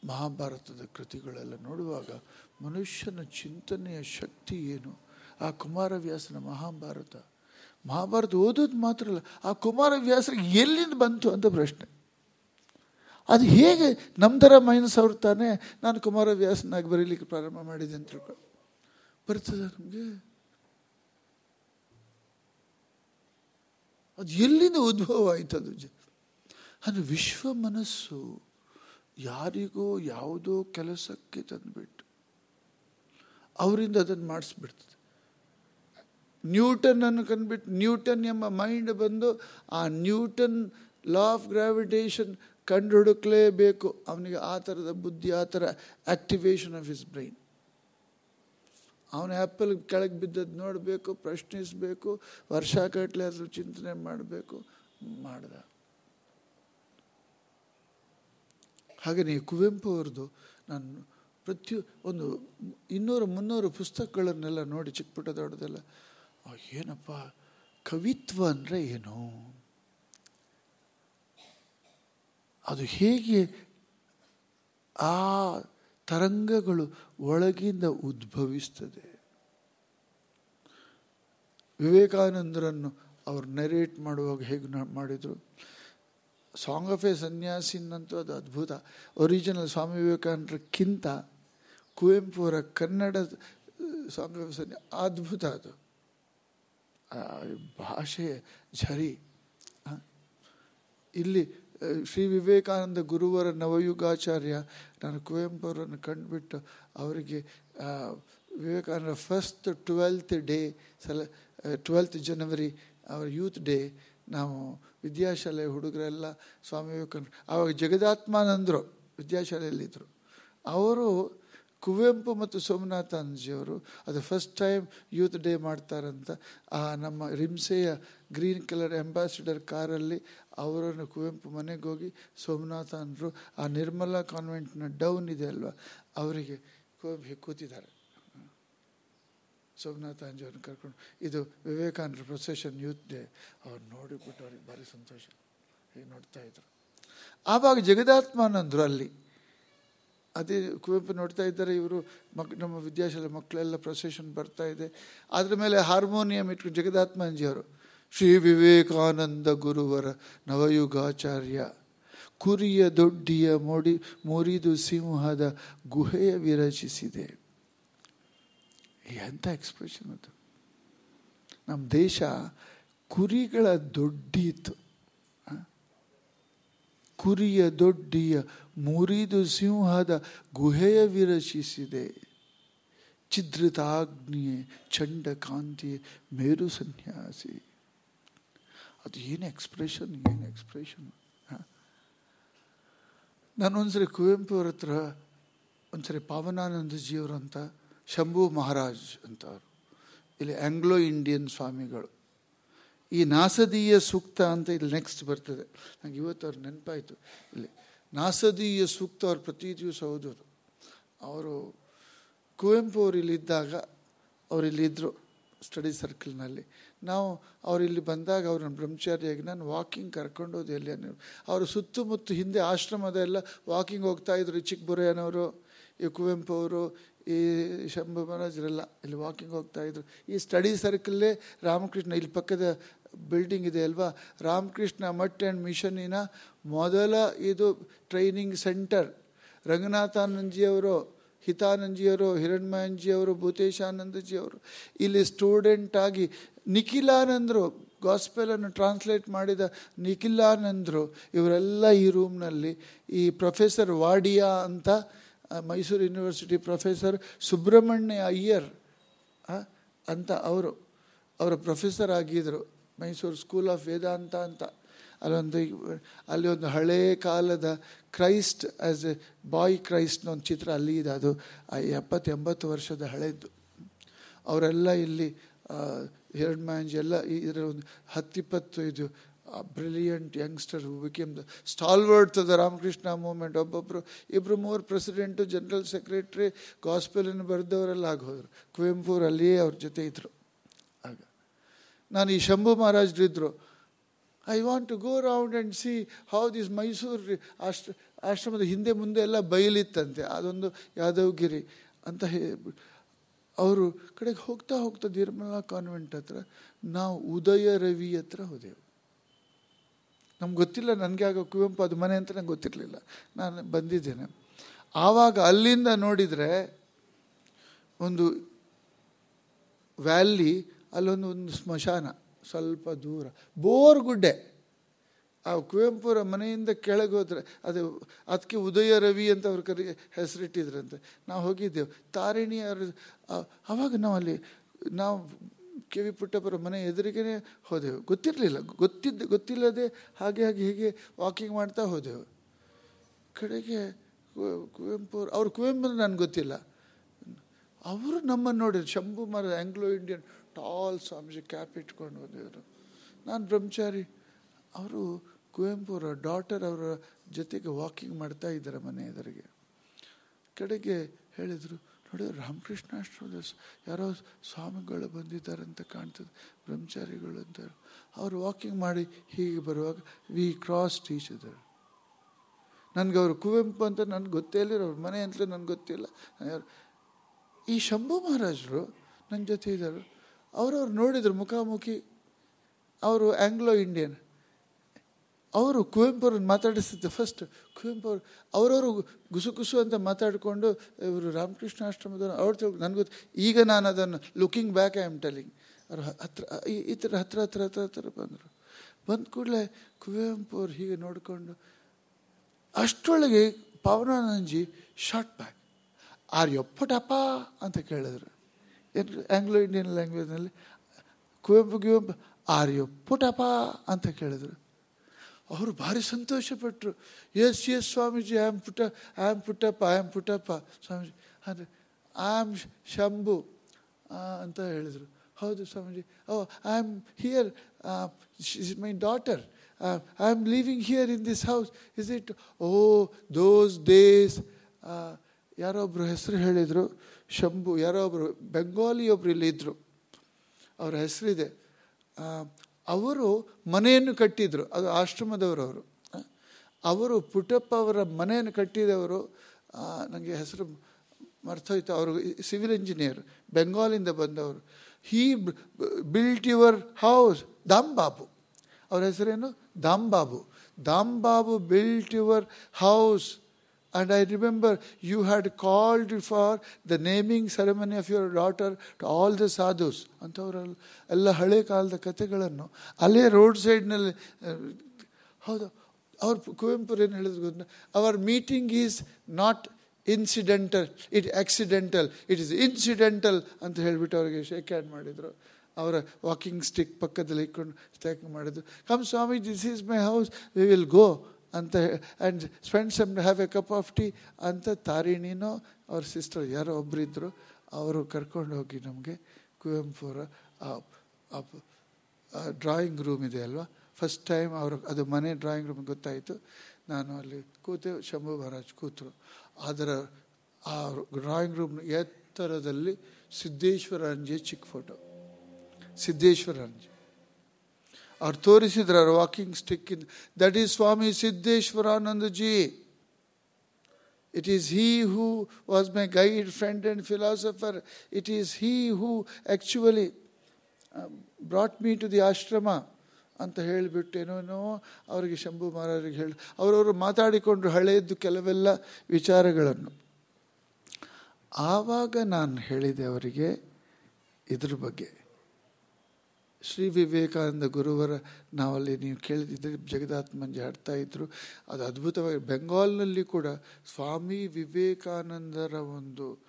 ಮಹಾಭಾರತದ ಕೃತಿಗಳೆಲ್ಲ ನೋಡುವಾಗ ಮನುಷ್ಯನ ಚಿಂತನೆಯ ಶಕ್ತಿ ಏನು? ಆ ಕುಮಾರವ್ಯಾಸನ ಮಹಾಭಾರತ. ಮಹಾಭಾರತ ಓದೋದು ಮಾತ್ರ ಅಲ್ಲ, ಆ ಕುಮಾರವ್ಯಾಸರಿಗೆ ಎಲ್ಲಿಂದ ಬಂತು ಅಂತ ಪ್ರಶ್ನೆ. ಅದು ಹೇಗೆ ನಮ್ಮ ಥರ ಮೈನಸ್ ಅವ್ರು ತಾನೇ ನಾನು ಕುಮಾರವ್ಯಾಸನಾಗಿ ಬರೀಲಿಕ್ಕೆ ಪ್ರಾರಂಭ ಮಾಡಿದೆ ಅಂತ ತಿಳ್ಕೊ. ಬರ್ತದ ನಮಗೆ? ಅದು ಎಲ್ಲಿಂದ ಉದ್ಭವ ಆಯ್ತು ಅದು ಅದು ವಿಶ್ವ ಮನಸ್ಸು. ಯಾರಿಗೋ ಯಾವುದೋ ಕೆಲಸಕ್ಕೆ ತಂದುಬಿಟ್ಟು ಅವರಿಂದ ಅದನ್ನು ಮಾಡಿಸ್ಬಿಡ್ತದೆ. ನ್ಯೂಟನ್ ಅನ್ನು ಕಂಡುಬಿಟ್ಟು ನ್ಯೂಟನ್ ಎಂಬ ಮೈಂಡ್ ಬಂದು ಆ ನ್ಯೂಟನ್ ಲಾ ಆಫ್ ಗ್ರಾವಿಟೇಷನ್ ಕಂಡು ಹುಡುಕ್ಲೇಬೇಕು ಅವನಿಗೆ ಆ ಥರದ ಬುದ್ಧಿ, ಆ ಥರ ಆಕ್ಟಿವೇಶನ್ ಆಫ್ ಹಿಸ್ ಬ್ರೈನ್. ಅವನ ಆ್ಯಪಲ್ ಕೆಳಗೆ ಬಿದ್ದದ್ದು ನೋಡಬೇಕು, ಪ್ರಶ್ನಿಸಬೇಕು, ವರ್ಷ ಅದ್ರ ಚಿಂತನೆ ಮಾಡಬೇಕು, ಮಾಡ್ದ. ಹಾಗೆಯೇ ಕುವೆಂಪು ಅವ್ರದ್ದು ನಾನು ಪ್ರತಿ ಒಂದು ಇನ್ನೂರು ಮುನ್ನೂರು ಪುಸ್ತಕಗಳನ್ನೆಲ್ಲ ನೋಡಿ ಚಿಕ್ಕ ಪುಟ್ಟ ದೊಡ್ಡದೆಲ್ಲ ಏನಪ್ಪ, ಕವಿತ್ವ ಅಂದರೆ ಏನು? ಅದು ಹೇಗೆ ಆ ತರಂಗಗಳು ಒಳಗಿಂದ ಉದ್ಭವಿಸ್ತದೆ. ವಿವೇಕಾನಂದರನ್ನು ಅವರು ನೆರೇಟ್ ಮಾಡುವಾಗ ಹೇಗೆ ಮಾಡಿದರು? ಸಾಂಗ್ ಆಫ್ ಎ ಸನ್ಯಾಸಿನಂತೂ ಅದು ಅದ್ಭುತ. ಒರಿಜಿನಲ್ ಸ್ವಾಮಿ ವಿವೇಕಾನಂದರಕ್ಕಿಂತ ಕುವೆಂಪು ಅವರ ಕನ್ನಡ ಸಾಂಗ್ ಆಫ್ ಸನ್ಯಾ, ಅದ್ಭುತ ಅದು. ಆ ಭಾಷೆಯ ಝರಿ. ಇಲ್ಲಿ ಶ್ರೀ ವಿವೇಕಾನಂದ ಗುರುವರ ನವಯುಗಾಚಾರ್ಯ ನಾನು ಕುವೆಂಪು ಅವರನ್ನು ಕಂಡುಬಿಟ್ಟು ಅವರಿಗೆ ವಿವೇಕಾನಂದ ಫಸ್ಟ್ ಟ್ವೆಲ್ತ್ ಡೇ ಸಲ ಟ್ವೆಲ್ತ್ ಜನವರಿ ಅವರ ಯೂತ್ ಡೇ ನಾವು ವಿದ್ಯಾಶಾಲೆ ಹುಡುಗರೆಲ್ಲ ಸ್ವಾಮಿ ವಿವೇಕಾನಂದ ಆವಾಗ ಜಗದಾತ್ಮಾನಂದರು ವಿದ್ಯಾಶಾಲೆಯಲ್ಲಿದ್ದರು. ಅವರು ಕುವೆಂಪು ಮತ್ತು ಸೋಮನಾಥಾನಂದಜಿಯವರು ಅದು ಫಸ್ಟ್ ಟೈಮ್ ಯೂತ್ ಡೇ ಮಾಡ್ತಾರಂತ ಆ ನಮ್ಮ ರಿಮ್ಸೆಯ ಗ್ರೀನ್ ಕಲರ್ ಅಂಬಾಸಿಡರ್ ಕಾರಲ್ಲಿ ಅವರನ್ನು ಕುವೆಂಪು ಮನೆಗೆ ಹೋಗಿ ಸೋಮನಾಥಾನರು ಆ ನಿರ್ಮಲಾ ಕಾನ್ವೆಂಟ್ನ ಡೌನ್ ಇದೆ ಅಲ್ವಾ, ಅವರಿಗೆ ಕುವೆಂಪು ಕೂತಿದ್ದಾರೆ. ಸೋಮನಾಥ ಅಂಜಿಯವ್ರನ್ನ ಕರ್ಕೊಂಡು ಇದು ವಿವೇಕಾನಂದ ಪ್ರೊಸೆಷನ್ ಯೂತ್ ಡೇ ಅವ್ರು ನೋಡಿಬಿಟ್ಟು ಅವ್ರಿಗೆ ಭಾರಿ ಸಂತೋಷ. ಹೀಗೆ ನೋಡ್ತಾ ಇದ್ರು. ಆವಾಗ ಜಗದಾತ್ಮಾನಂದರು ಅಲ್ಲಿ. ಅದೇ ಕುವೆಂಪು ನೋಡ್ತಾ ಇದ್ದಾರೆ, ಇವರು ಮಕ್, ನಮ್ಮ ವಿದ್ಯಾಶಾಲೆ ಮಕ್ಕಳೆಲ್ಲ ಪ್ರೊಸೆಷನ್ ಬರ್ತಾ ಇದೆ. ಅದ್ರ ಮೇಲೆ ಹಾರ್ಮೋನಿಯಂ ಇಟ್ಕೊಂಡು ಜಗದಾತ್ಮಾಂಜಿಯವರು, ಶ್ರೀ ವಿವೇಕಾನಂದ ಗುರುವರ ನವಯುಗಾಚಾರ್ಯ, ಕುರಿಯ ದೊಡ್ಡಿಯ ಮೊಡಿ, ಮುರಿದು ಸಿಂಹದ ಗುಹೆಯ ವಿರಚಿಸಿದೆ. ಎಂಥ ಎಕ್ಸ್ಪ್ರೆಷನ್ ಅದು. ನಮ್ಮ ದೇಶ ಕುರಿಗಳ ದೊಡ್ಡಿತ್ತು ಕುರಿಯ ದೊಡ್ಡಿಯ, ಮುರಿದು ಸಿಂಹದ ಗುಹೆಯ ವಿರಚಿಸಿದೆ. ಛಿದ್ರತಾಗ್ನಿಯೇ ಚಂಡ ಕಾಂತಿಯೇ, ಮೇರು ಸನ್ಯಾಸಿ. ಅದು ಏನು ಎಕ್ಸ್ಪ್ರೆಷನ್ ಏನು ಎಕ್ಸ್ಪ್ರೆಷನ್ ನಾನು ಒಂದ್ಸರಿ ಕುವೆಂಪು ಅವ್ರ ಹತ್ರ, ಒಂದ್ಸರಿ ಪಾವನಾನಂದಜಿಯವರು ಅಂತ ಶಂಭು ಮಹಾರಾಜ್ ಅಂತವರು. ಇಲ್ಲಿ ಆಂಗ್ಲೋ ಇಂಡಿಯನ್ ಸ್ವಾಮಿಗಳು. ಈ ನಾಸದೀಯ ಸೂಕ್ತ ಅಂತ ಇಲ್ಲಿ ನೆಕ್ಸ್ಟ್ ಬರ್ತದೆ. ನಂಗೆ ಇವತ್ತು ಅವ್ರ ನೆನಪಾಯಿತು. ಇಲ್ಲಿ ನಾಸದೀಯ ಸೂಕ್ತ ಅವ್ರು ಪ್ರತಿ ದಿವಸ ಓದೋದು. ಅವರು ಕುವೆಂಪು ಅವರು ಇಲ್ಲಿದ್ದಾಗ ಅವರು ಇಲ್ಲಿದ್ದರು ಸ್ಟಡಿ ಸರ್ಕಲ್ನಲ್ಲಿ ನಾವು ಅವರಿಲ್ಲಿ ಬಂದಾಗ ಬಂದಾಗ ಅವ್ರನ್ನ ಬ್ರಹ್ಮಚಾರಿಯಾಗಿ ನಾನು ವಾಕಿಂಗ್ ಕರ್ಕೊಂಡೋದು ಎಲ್ಲಿ ಅನ್ನೋರು ಅವರು ಸುತ್ತಮುತ್ತ ಹಿಂದೆ ಆಶ್ರಮದ ಎಲ್ಲ ವಾಕಿಂಗ್ ಹೋಗ್ತಾ ಇದ್ರು ಚಿಕ್ಕಬುರಯ್ಯನವರು ಈ ಕುವೆಂಪು ಅವರು ಈ ಶಂಭು ಮಹಾರಾಜರೆಲ್ಲ ಇಲ್ಲಿ ವಾಕಿಂಗ್ ಹೋಗ್ತಾ ಇದ್ರು. ಈ ಸ್ಟಡಿ ಸರ್ಕಲ್ಲೇ ರಾಮಕೃಷ್ಣ, ಇಲ್ಲಿ ಪಕ್ಕದ ಬಿಲ್ಡಿಂಗ್ ಇದೆ ಅಲ್ವಾ? ರಾಮಕೃಷ್ಣ ಮಟ್ ಆ್ಯಂಡ್ ಮಿಷನಿನ ಮೊದಲ ಇದು ಟ್ರೈನಿಂಗ್ ಸೆಂಟರ್ ರಂಗನಾಥಾನಂದಜಿಯವರು ಹಿತಾನಂದಜಿಯವರು ಹಿರಣ್ಮಯಂಜಿಯವರು ಭೂತೇಶಾನಂದಜಿಯವರು. ಇಲ್ಲಿ ಸ್ಟೂಡೆಂಟ್ ಆಗಿ ನಿಖಿಲಾನಂದರು ಗಾಸ್ಪೆಲನ್ನು ಟ್ರಾನ್ಸ್ಲೇಟ್ ಮಾಡಿದ ನಿಖಿಲಾನಂದರು, ಇವರೆಲ್ಲ ಈ ರೂಮ್ನಲ್ಲಿ ಈ ಪ್ರೊಫೆಸರ್ ವಾಡಿಯಾ ಅಂತ ಮೈಸೂರು ಯೂನಿವರ್ಸಿಟಿ ಪ್ರೊಫೆಸರ್ ಸುಬ್ರಹ್ಮಣ್ಯ ಅಯ್ಯರ್ ಅಂತ ಅವರು, ಅವರ ಪ್ರೊಫೆಸರ್ ಆಗಿದ್ದರು ಮೈಸೂರು ಸ್ಕೂಲ್ ಆಫ್ ವೇದಾಂತ ಅಂತ. ಅಲ್ಲೊಂದು ಅಲ್ಲಿ ಒಂದು ಹಳೇ ಕಾಲದ ಕ್ರೈಸ್ಟ್ ಆ್ಯಸ್ ಎ ಬಾಯ್ ಕ್ರೈಸ್ಟ್ನ ಒಂದು ಚಿತ್ರ ಅಲ್ಲಿ ಇದೆ. ಅದು ಆ ಎಪ್ಪತ್ತು ಎಂಬತ್ತು ವರ್ಷದ ಹಳೆಯದ್ದು ಅವರೆಲ್ಲ ಇಲ್ಲಿ ಎರಡು ಮ್ಯಾಂಜ್ ಎಲ್ಲ ಇದರ ಒಂದು ಹತ್ತಿಪ್ಪತ್ತು ಇದು brilliant youngster became the stalwart the Ramakrishna movement ಒಬ್ಬೊಬ್ಬರು ಇಬ್ಬರು ಮೂವರು ಪ್ರೆಸಿಡೆಂಟು ಜನರಲ್ ಸೆಕ್ರೆಟ್ರಿ ಗಾಸ್ಪೆಲನ್ನು ಬರೆದವರೆಲ್ಲ ಆಗೋದ್ರು. ಕುವೆಂಪುರಲ್ಲಿಯೇ ಅವ್ರು ಅವ್ರ ಜೊತೆ ಇದ್ದರು ಆಗ ನಾನು ಈ Shambhu ಮಹಾರಾಜರಿದ್ದರು I want to go round and see how this Mysore ಆಶ್ರ ಆಶ್ರಮದ ಹಿಂದೆ ಮುಂದೆ ಎಲ್ಲ ಬಯಲಿತ್ತಂತೆ. ಅದೊಂದು ಯಾದವಗಿರಿ ಅಂತ ಹೇಳಿ ಅವರು ಕಡೆಗೆ ಹೋಗ್ತಾ ಹೋಗ್ತಾ ನಿರ್ಮಲಾ ಕಾನ್ವೆಂಟ್ ಹತ್ರ, ನಾವು ಉದಯ ರವಿ ಹತ್ರ ಹೋದೆವು. ನಮ್ಗೆ ಗೊತ್ತಿಲ್ಲ, ನನಗೆ ಆಗ ಕುವೆಂಪು ಅದು ಮನೆ ಅಂತ ನಂಗೆ ಗೊತ್ತಿರಲಿಲ್ಲ. ನಾನು ಬಂದಿದ್ದೇನೆ. ಆವಾಗ ಅಲ್ಲಿಂದ ನೋಡಿದರೆ ಒಂದು ವ್ಯಾಲಿ, ಅಲ್ಲೊಂದು ಒಂದು ಸ್ಮಶಾನ, ಸ್ವಲ್ಪ ದೂರ, ಬೋರ್ ಗುಡ್ಡೆ. ಆ ಕುವೆಂಪುರ ಮನೆಯಿಂದ ಕೆಳಗೆ ಹೋದರೆ, ಅದು ಅದಕ್ಕೆ ಉದಯ ರವಿ ಅಂತ ಅವ್ರ ಕರಿ, ಹೆಸರಿಟ್ಟಿದ್ರಂತೆ. ನಾವು ಹೋಗಿದ್ದೆವು. ತಾರಿಣಿ ಅವರು ಆವಾಗ ನಾವು ಅಲ್ಲಿ, ನಾವು ಕೆ ವಿ ಪುಟ್ಟಪ್ಪರ ಮನೆ ಎದುರಿಗೇ ಹೋದೆವು. ಗೊತ್ತಿರಲಿಲ್ಲ. ಗೊತ್ತಿದ್ದ, ಗೊತ್ತಿಲ್ಲದೆ ಹಾಗೆ ಹಾಗೆ ಹೀಗೆ ವಾಕಿಂಗ್ ಮಾಡ್ತಾ ಹೋದೆವು. ಕಡೆಗೆ ಕುವೆಂಪು ಅವ್ರು ಕುವೆಂಪು ಅಂದ್ರೆ ನನಗೆ ಗೊತ್ತಿಲ್ಲ. ಅವರು ನಮ್ಮನ್ನು ನೋಡಿದ್ರು. ಶಂಭು ಮರ Anglo Indian tall Swamiji cap ಇಟ್ಕೊಂಡು ಬಂದಿದ್ರು ನಾನು ಬ್ರಹ್ಮಚಾರಿ. ಅವರು ಕುವೆಂಪು ಅವರ ಡಾಟರ್ ಅವರ ಜೊತೆಗೆ ವಾಕಿಂಗ್ ಮಾಡ್ತಾ ಇದ್ದಾರೆ ಮನೆ ಎದುರಿಗೆ. ಕಡೆಗೆ ಹೇಳಿದರು ನೋಡಿ ರಾಮಕೃಷ್ಣ ಆಶ್ರಮದ ಸ್- ಯಾರೋ ಸ್ವಾಮಿಗಳು ಬಂದಿದ್ದಾರೆ ಅಂತ ಕಾಣ್ತದೆ, ಬ್ರಹ್ಮಚಾರಿಗಳು ಅಂತ. ಅವರು ವಾಕಿಂಗ್ ಮಾಡಿ ಹೀಗೆ ಬರುವಾಗ ವಿ ಕ್ರಾಸ್ ಟೀಚರ್ ನನಗೆ ಅವರು ಕುವೆಂಪು ಅಂತ ನನಗೆ ಗೊತ್ತೇ ಇಲ್ಲ, ಅವ್ರ ಮನೆ ಅಂತಲೇ ನನಗೆ ಗೊತ್ತಿಲ್ಲ ಈ ಶಂಭು ಮಹಾರಾಜರು ನನ್ನ ಜೊತೆ ಇದ್ದರು. ಅವರವ್ರು ನೋಡಿದರು ಮುಖಾಮುಖಿ, ಅವರು ಆಂಗ್ಲೋ ಇಂಡಿಯನ್ ಅವರು ಕುವೆಂಪು ಮಾತಾಡಿಸಿದ್ದು ಫಸ್ಟ್ ಕುವೆಂಪು ಅವರು ಅವರವರು ಗುಸು ಗುಸು ಅಂತ ಮಾತಾಡಿಕೊಂಡು ಇವರು ರಾಮಕೃಷ್ಣ ಆಶ್ರಮದ ಅವ್ರು ತಿಳ್ ನನಗೆ ಈಗ ನಾನು ಅದನ್ನು looking back I am telling ಅವ್ರು ಹತ್ರ ಈ- ಈ ಥರ ಹತ್ರ ಹತ್ರ ಹತ್ರ ಹತ್ರ ಬಂದರು. ಬಂದ ಕೂಡಲೇ ಕುವೆಂಪು ಅವ್ರು ಹೀಗೆ ನೋಡಿಕೊಂಡು ಅಷ್ಟರೊಳಗೆ ಪವನಾನಂದಜಿ ಶಾರ್ಟ್ ಬ್ಯಾಕ್ ಆರ್ ಎಪ್ಪಟಪ್ಪ ಅಂತ ಕೇಳಿದ್ರು. ಏನು ಆಂಗ್ಲೋ ಇಂಡಿಯನ್ ಲ್ಯಾಂಗ್ವೇಜ್ನಲ್ಲಿ ಕುವೆಂಪು ಕುವೆಂಪು ಆರ್ ಎಪ್ಪಟಪ್ಪ ಅಂತ ಕೇಳಿದ್ರು. ಅವರು ಭಾರಿ ಸಂತೋಷಪಟ್ಟರು ಎಸ್ ಎಸ್ ಸ್ವಾಮೀಜಿ ಆ್ಯಮ್ ಪುಟ ಆ್ಯಮ್ ಪುಟ್ಟಪ್ಪ ಆ್ಯಮ್ ಪುಟ್ಟಪ್ಪ ಸ್ವಾಮೀಜಿ. ಅಂದರೆ ಆ್ಯಮ್ ಶಂಭು ಅಂತ ಹೇಳಿದರು. ಹೌದು Swamiji. Oh I am here is my daughter I am living here in this house is it oh those ಯಾರೋ ಒಬ್ಬರು ಹೆಸರು ಹೇಳಿದರು, ಶಂಭು, ಯಾರೋ ಒಬ್ಬರು ಬೆಂಗಾಲಿ ಒಬ್ರು ಇಲ್ಲಿದ್ದರು ಅವರ ಹೆಸರಿದೆ. ಅವರು ಮನೆಯನ್ನು ಕಟ್ಟಿದರು. ಅದು ಆಶ್ರಮದವರು ಅವರು ಅವರು ಪುಟ್ಟಪ್ಪ ಅವರ ಮನೆಯನ್ನು ಕಟ್ಟಿದವರು ನನಗೆ ಹೆಸರು ಮರ್ತೋಯ್ತು. ಅವರು ಸಿವಿಲ್ ಇಂಜಿನಿಯರ್ ಬೆಂಗಾಲಿಂದ ಬಂದವರು. He built your house, Dambabu. ಅವ್ರ ಹೆಸರೇನು? Dambabu. Dambabu built your house. And I remember you had called for the naming ceremony of your daughter to all the sadhus. ಅಂಥವರೆಲ್ಲ, ಎಲ್ಲ ಹಳೆ ಕಾಲದ ಕಥೆಗಳನ್ನು. ಅಲ್ಲೇ ರೋಡ್ ಸೈಡ್ನಲ್ಲಿ ಹೌದು, ಅವ್ರು ಕುವೆಂಪುರ್ ಏನು ಹೇಳಿದ್ರು ಗೊತ್ತ? Our meeting is not incidental it accidental it is incidental ಅಂತ ಹೇಳಿಬಿಟ್ಟು ಅವರಿಗೆ ಶೇಕ್ ಹ್ಯಾಂಡ್ ಮಾಡಿದರು. ಅವರ ವಾಕಿಂಗ್ ಸ್ಟಿಕ್ ಪಕ್ಕದಲ್ಲಿ ಇಟ್ಕೊಂಡು ಸ್ಟ್ಯಾಕ್ ಮಾಡಿದ್ರು. Come Swami this is my house we will go ಅಂತ and spend some have a cup of tea ಅಂತ ತಾರಿಣಿನೋ ಅವ್ರ ಸಿಸ್ಟರ್ ಯಾರೋ ಒಬ್ಬರಿದ್ದರು ಅವರು ಕರ್ಕೊಂಡು ಹೋಗಿ ನಮಗೆ ಕುವೆಂಪು ಅವರ ಡ್ರಾಯಿಂಗ್ ರೂಮ್ ಇದೆ ಅಲ್ವಾ? ಫಸ್ಟ್ ಟೈಮ್ ಅವರು, ಅದು ಮನೆ ಡ್ರಾಯಿಂಗ್ ರೂಮ್ ಗೊತ್ತಾಯಿತು. ನಾನು ಅಲ್ಲಿ ಕೂತೆ, ಶಂಭು ಮಹಾರಾಜ್ ಕೂತರು. ಅದರ, ಆ ಡ್ರಾಯಿಂಗ್ ರೂಮ್ ಎತ್ತರದಲ್ಲಿ ಸಿದ್ದೇಶ್ವರ ಅಂಜೆ ಚಿಕ್ಕ ಫೋಟೋ ಸಿದ್ದೇಶ್ವರಾಂಜಿ ಅವ್ರು ತೋರಿಸಿದ್ರು walking stick in that is Swami Siddheshwaranandaji it is he who was my guide friend and philosopher it is he who actually brought me to the ashram ಅಂತ ಹೇಳಿಬಿಟ್ಟು ಏನೇನೋ ಅವರಿಗೆ ಶಂಭು ಮಹಾರಾಜರಿಗೆ ಹೇಳಿ, ಅವರವರು ಮಾತಾಡಿಕೊಂಡ್ರು ಹಳೆಯದ್ದು ಕೆಲವೆಲ್ಲ ವಿಚಾರಗಳನ್ನು. ಆವಾಗ ನಾನು ಹೇಳಿದೆ ಅವರಿಗೆ ಇದ್ರ ಬಗ್ಗೆ. ಶ್ರೀ ವಿವೇಕಾನಂದ ಗುರುವರ ನಾವಲ್ಲಿ ನೀವು ಕೇಳಿದ್ರೆ ಜಗದಾತ್ಮಂಜಿ ಹಾಡ್ತಾ ಇದ್ರು. ಅದು ಅದ್ಭುತವಾಗಿ ಬೆಂಗಾಲ್ನಲ್ಲಿ ಕೂಡ ಸ್ವಾಮಿ ವಿವೇಕಾನಂದರ ಒಂದು